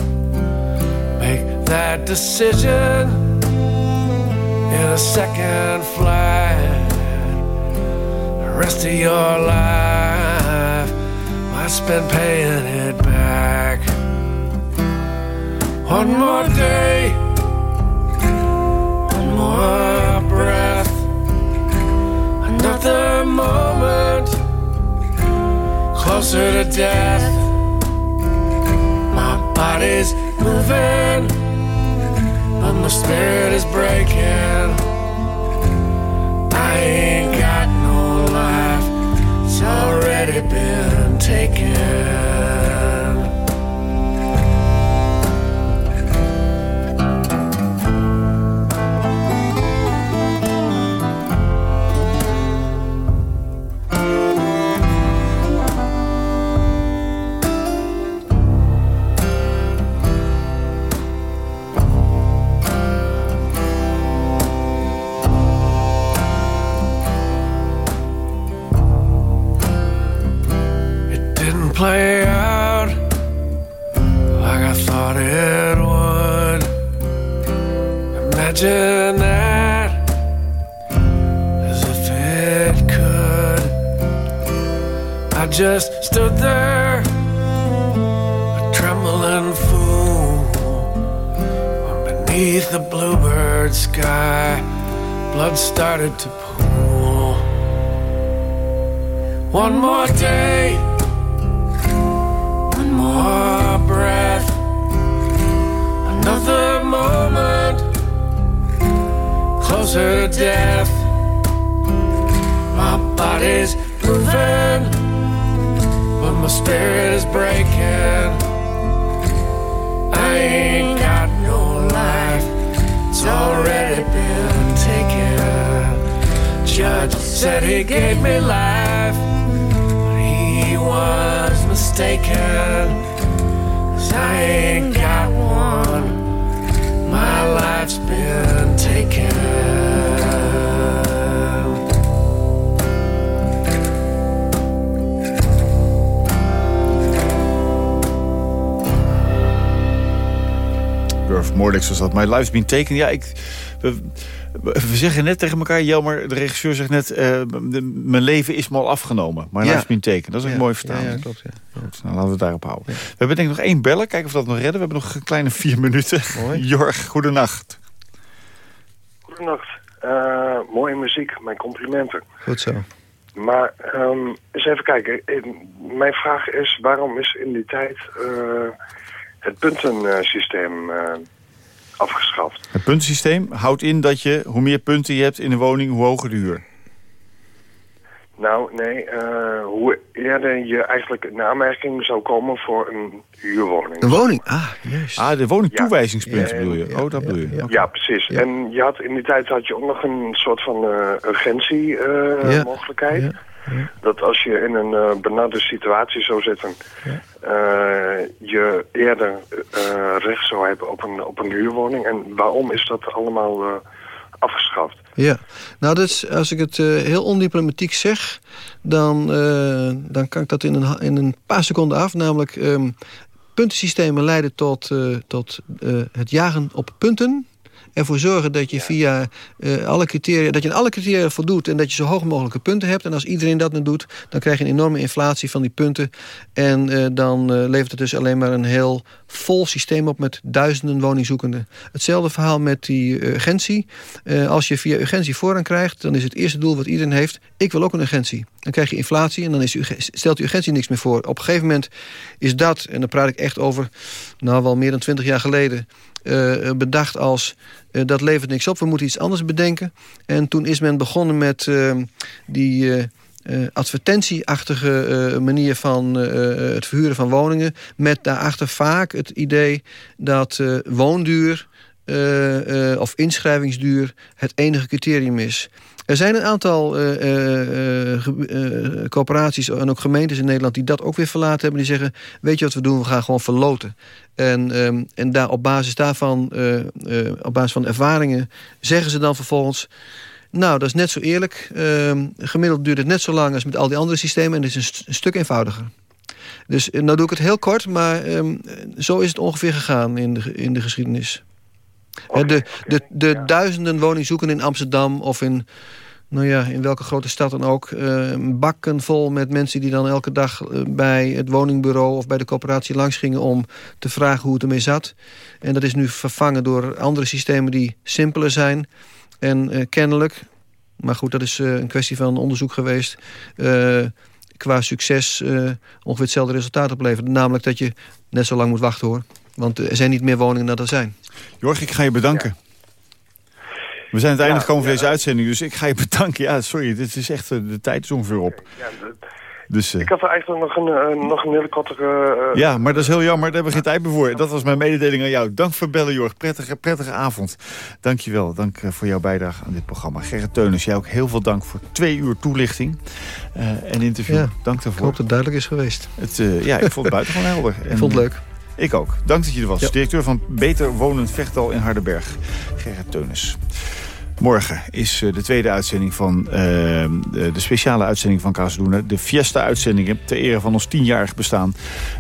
[SPEAKER 11] Make that decision in a second flight. The rest of your life might spend paying it back. One more day moment closer to death. My body's moving, but my spirit is breaking. I ain't got no life, it's already been taken. Imagine that as if it could. I just stood there, a trembling fool, beneath the bluebird sky, blood started to pool. One more day, one more breath, another moment closer to death. My body's moving, but my spirit is breaking. I ain't got no life, it's already been taken. Judge said he gave me life, but he was mistaken. 'Cause I ain't got one, my life's been taken.
[SPEAKER 3] Durf Moordix was dat. My life's been taken. Ja, ik... We, we zeggen net tegen elkaar, Jelmer, de regisseur zegt net... eh, de- mijn leven is me al afgenomen. My
[SPEAKER 4] Ja.
[SPEAKER 3] life's been taken. Dat is ook
[SPEAKER 4] Ja,
[SPEAKER 3] mooi verstaan.
[SPEAKER 4] ja, klopt, ja.
[SPEAKER 3] Goed, nou, laten we het daarop houden. We hebben denk ik nog één bellen. Kijken of we dat nog redden. We hebben nog een kleine vier minuten. <laughs> Jorg, goedenacht.
[SPEAKER 12] Goedenacht. Eh, mooie muziek, mijn complimenten.
[SPEAKER 4] Goed zo.
[SPEAKER 12] Maar ehm, eens even kijken. Eh, Mijn vraag is, waarom is in die tijd eh, het puntensysteem eh, afgeschaft?
[SPEAKER 3] Het puntensysteem houdt in dat je, hoe meer punten je hebt in een woning, hoe hoger de huur.
[SPEAKER 12] Nou, nee, eh, hoe eerder je eigenlijk in aanmerking zou komen voor een huurwoning.
[SPEAKER 4] Een woning? Ah, juist.
[SPEAKER 3] Ah, de woningtoewijzingspunten
[SPEAKER 12] Ja.
[SPEAKER 3] bedoel je? oh, dat bedoel je.
[SPEAKER 12] Ja, precies. En je had, in die tijd had je ook nog een soort van eh urgentie-mogelijkheid.
[SPEAKER 4] Ja.
[SPEAKER 12] Dat als je in een eh benarde situatie zou zitten, eh, je eerder eh, recht zou hebben op een, op een huurwoning. En waarom is dat allemaal afgeschaft?
[SPEAKER 4] Ja, nou dat is, als ik het heel ondiplomatiek zeg, dan, dan kan ik dat in een, in een paar seconden af. Namelijk, ehm, puntensystemen leiden tot, tot het jagen op punten. Ervoor zorgen dat je via eh, alle criteria, dat je aan alle criteria voldoet en dat je zo hoog mogelijke punten hebt. En als iedereen dat nu doet, dan krijg je een enorme inflatie van die punten. En eh, dan eh, levert het dus alleen maar een heel vol systeem op met duizenden woningzoekenden. Hetzelfde verhaal met die urgentie. Als je via urgentie voorrang krijgt, dan is het eerste doel wat iedereen heeft... ik wil ook een urgentie. Dan krijg je inflatie en dan is, stelt die urgentie niks meer voor. Op een gegeven moment is dat, en dan praat ik echt over... nou wel meer dan twintig jaar geleden... eh, bedacht als eh, dat levert niks op, we moeten iets anders bedenken. En toen is men begonnen met eh, die... eh, eh, advertentieachtige eh, manier van eh, het verhuren van woningen... met daarachter vaak het idee dat eh, woonduur eh, eh, of inschrijvingsduur het enige criterium is. Er zijn een aantal eh, eh, eh, coöperaties en ook gemeentes in Nederland... die dat ook weer verlaten hebben. Die zeggen, weet je wat we doen? We gaan gewoon verloten. En, ehm, en daar, op basis daarvan, op basis van ervaringen... zeggen ze dan vervolgens... Nou, dat is net zo eerlijk. Ehm, gemiddeld duurt het net zo lang als met al die andere systemen... en het is een, st- een stuk eenvoudiger. Dus nou doe ik het heel kort, maar ehm, zo is het ongeveer gegaan in de, in de geschiedenis. De de, de duizenden woningzoekenden in Amsterdam of in, nou ja, in welke grote stad dan ook... eh, bakken vol met mensen die dan elke dag eh, bij het woningbureau... of bij de coöperatie langs gingen om te vragen hoe het ermee zat. En dat is nu vervangen door andere systemen die simpeler zijn... En eh, kennelijk, maar goed, dat is een kwestie van onderzoek geweest... qua succes ongeveer hetzelfde resultaat oplevert. Namelijk dat je net zo lang moet wachten hoor. Want er zijn niet meer woningen dan er zijn.
[SPEAKER 3] Jorg, ik ga je bedanken. We zijn het einde gekomen van deze uitzending, dus ik ga je <laughs> bedanken. Ja, sorry, dit is echt, eh, de tijd is ongeveer op. Dus, eh,
[SPEAKER 12] ik had er eigenlijk nog een, eh, nog een hele korte... eh,
[SPEAKER 3] ja, maar dat is heel jammer, daar hebben we geen tijd meer voor. Dat was mijn mededeling aan jou. Dank voor bellen, Jorg. Prettige, prettige avond. Dank je wel. Dank voor jouw bijdrage aan dit programma. Gerrit Teunis, jij ook heel veel dank voor twee uur toelichting eh, en interview.
[SPEAKER 4] Ja,
[SPEAKER 3] dank
[SPEAKER 4] Ik
[SPEAKER 3] daarvoor.
[SPEAKER 4] hoop dat het duidelijk is geweest.
[SPEAKER 3] Het, eh, ja, ik vond het <laughs> buitengewoon helder.
[SPEAKER 4] Ik vond het leuk.
[SPEAKER 3] Ik ook. Dank dat je er was.
[SPEAKER 4] Ja.
[SPEAKER 3] Directeur van Beter Wonend Vechtal in Hardenberg. Gerrit Teunis. Morgen is eh, de tweede uitzending van uh, de, de, speciale uitzending van Casaluna. De Fiesta-uitzendingen ter ere van ons tienjarig bestaan.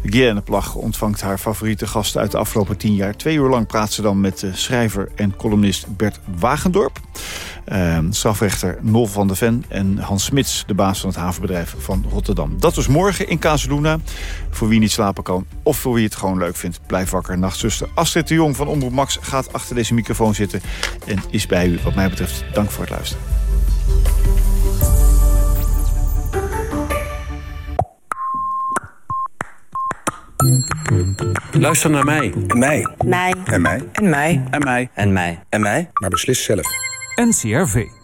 [SPEAKER 3] Guienne Plag ontvangt haar favoriete gasten uit de afgelopen tien jaar. Twee uur lang praat ze dan met schrijver en columnist Bert Wagendorp. Uh, strafrechter Nol van der Ven en Hans Smits, de baas van het havenbedrijf van Rotterdam. Dat was morgen in Casaluna. Voor wie niet slapen kan of voor wie het gewoon leuk vindt, blijf wakker. Nachtzuster Astrid de Jong van Omroep Max gaat achter deze microfoon zitten... en is bij u wat mij betreft. Dank voor het luisteren.
[SPEAKER 13] Luister naar mij.
[SPEAKER 14] En mij.
[SPEAKER 15] Mij.
[SPEAKER 14] En mij.
[SPEAKER 15] En mij.
[SPEAKER 13] En mij.
[SPEAKER 15] En mij.
[SPEAKER 14] En mij.
[SPEAKER 13] En mij.
[SPEAKER 14] Maar beslis zelf.
[SPEAKER 16] NCRV.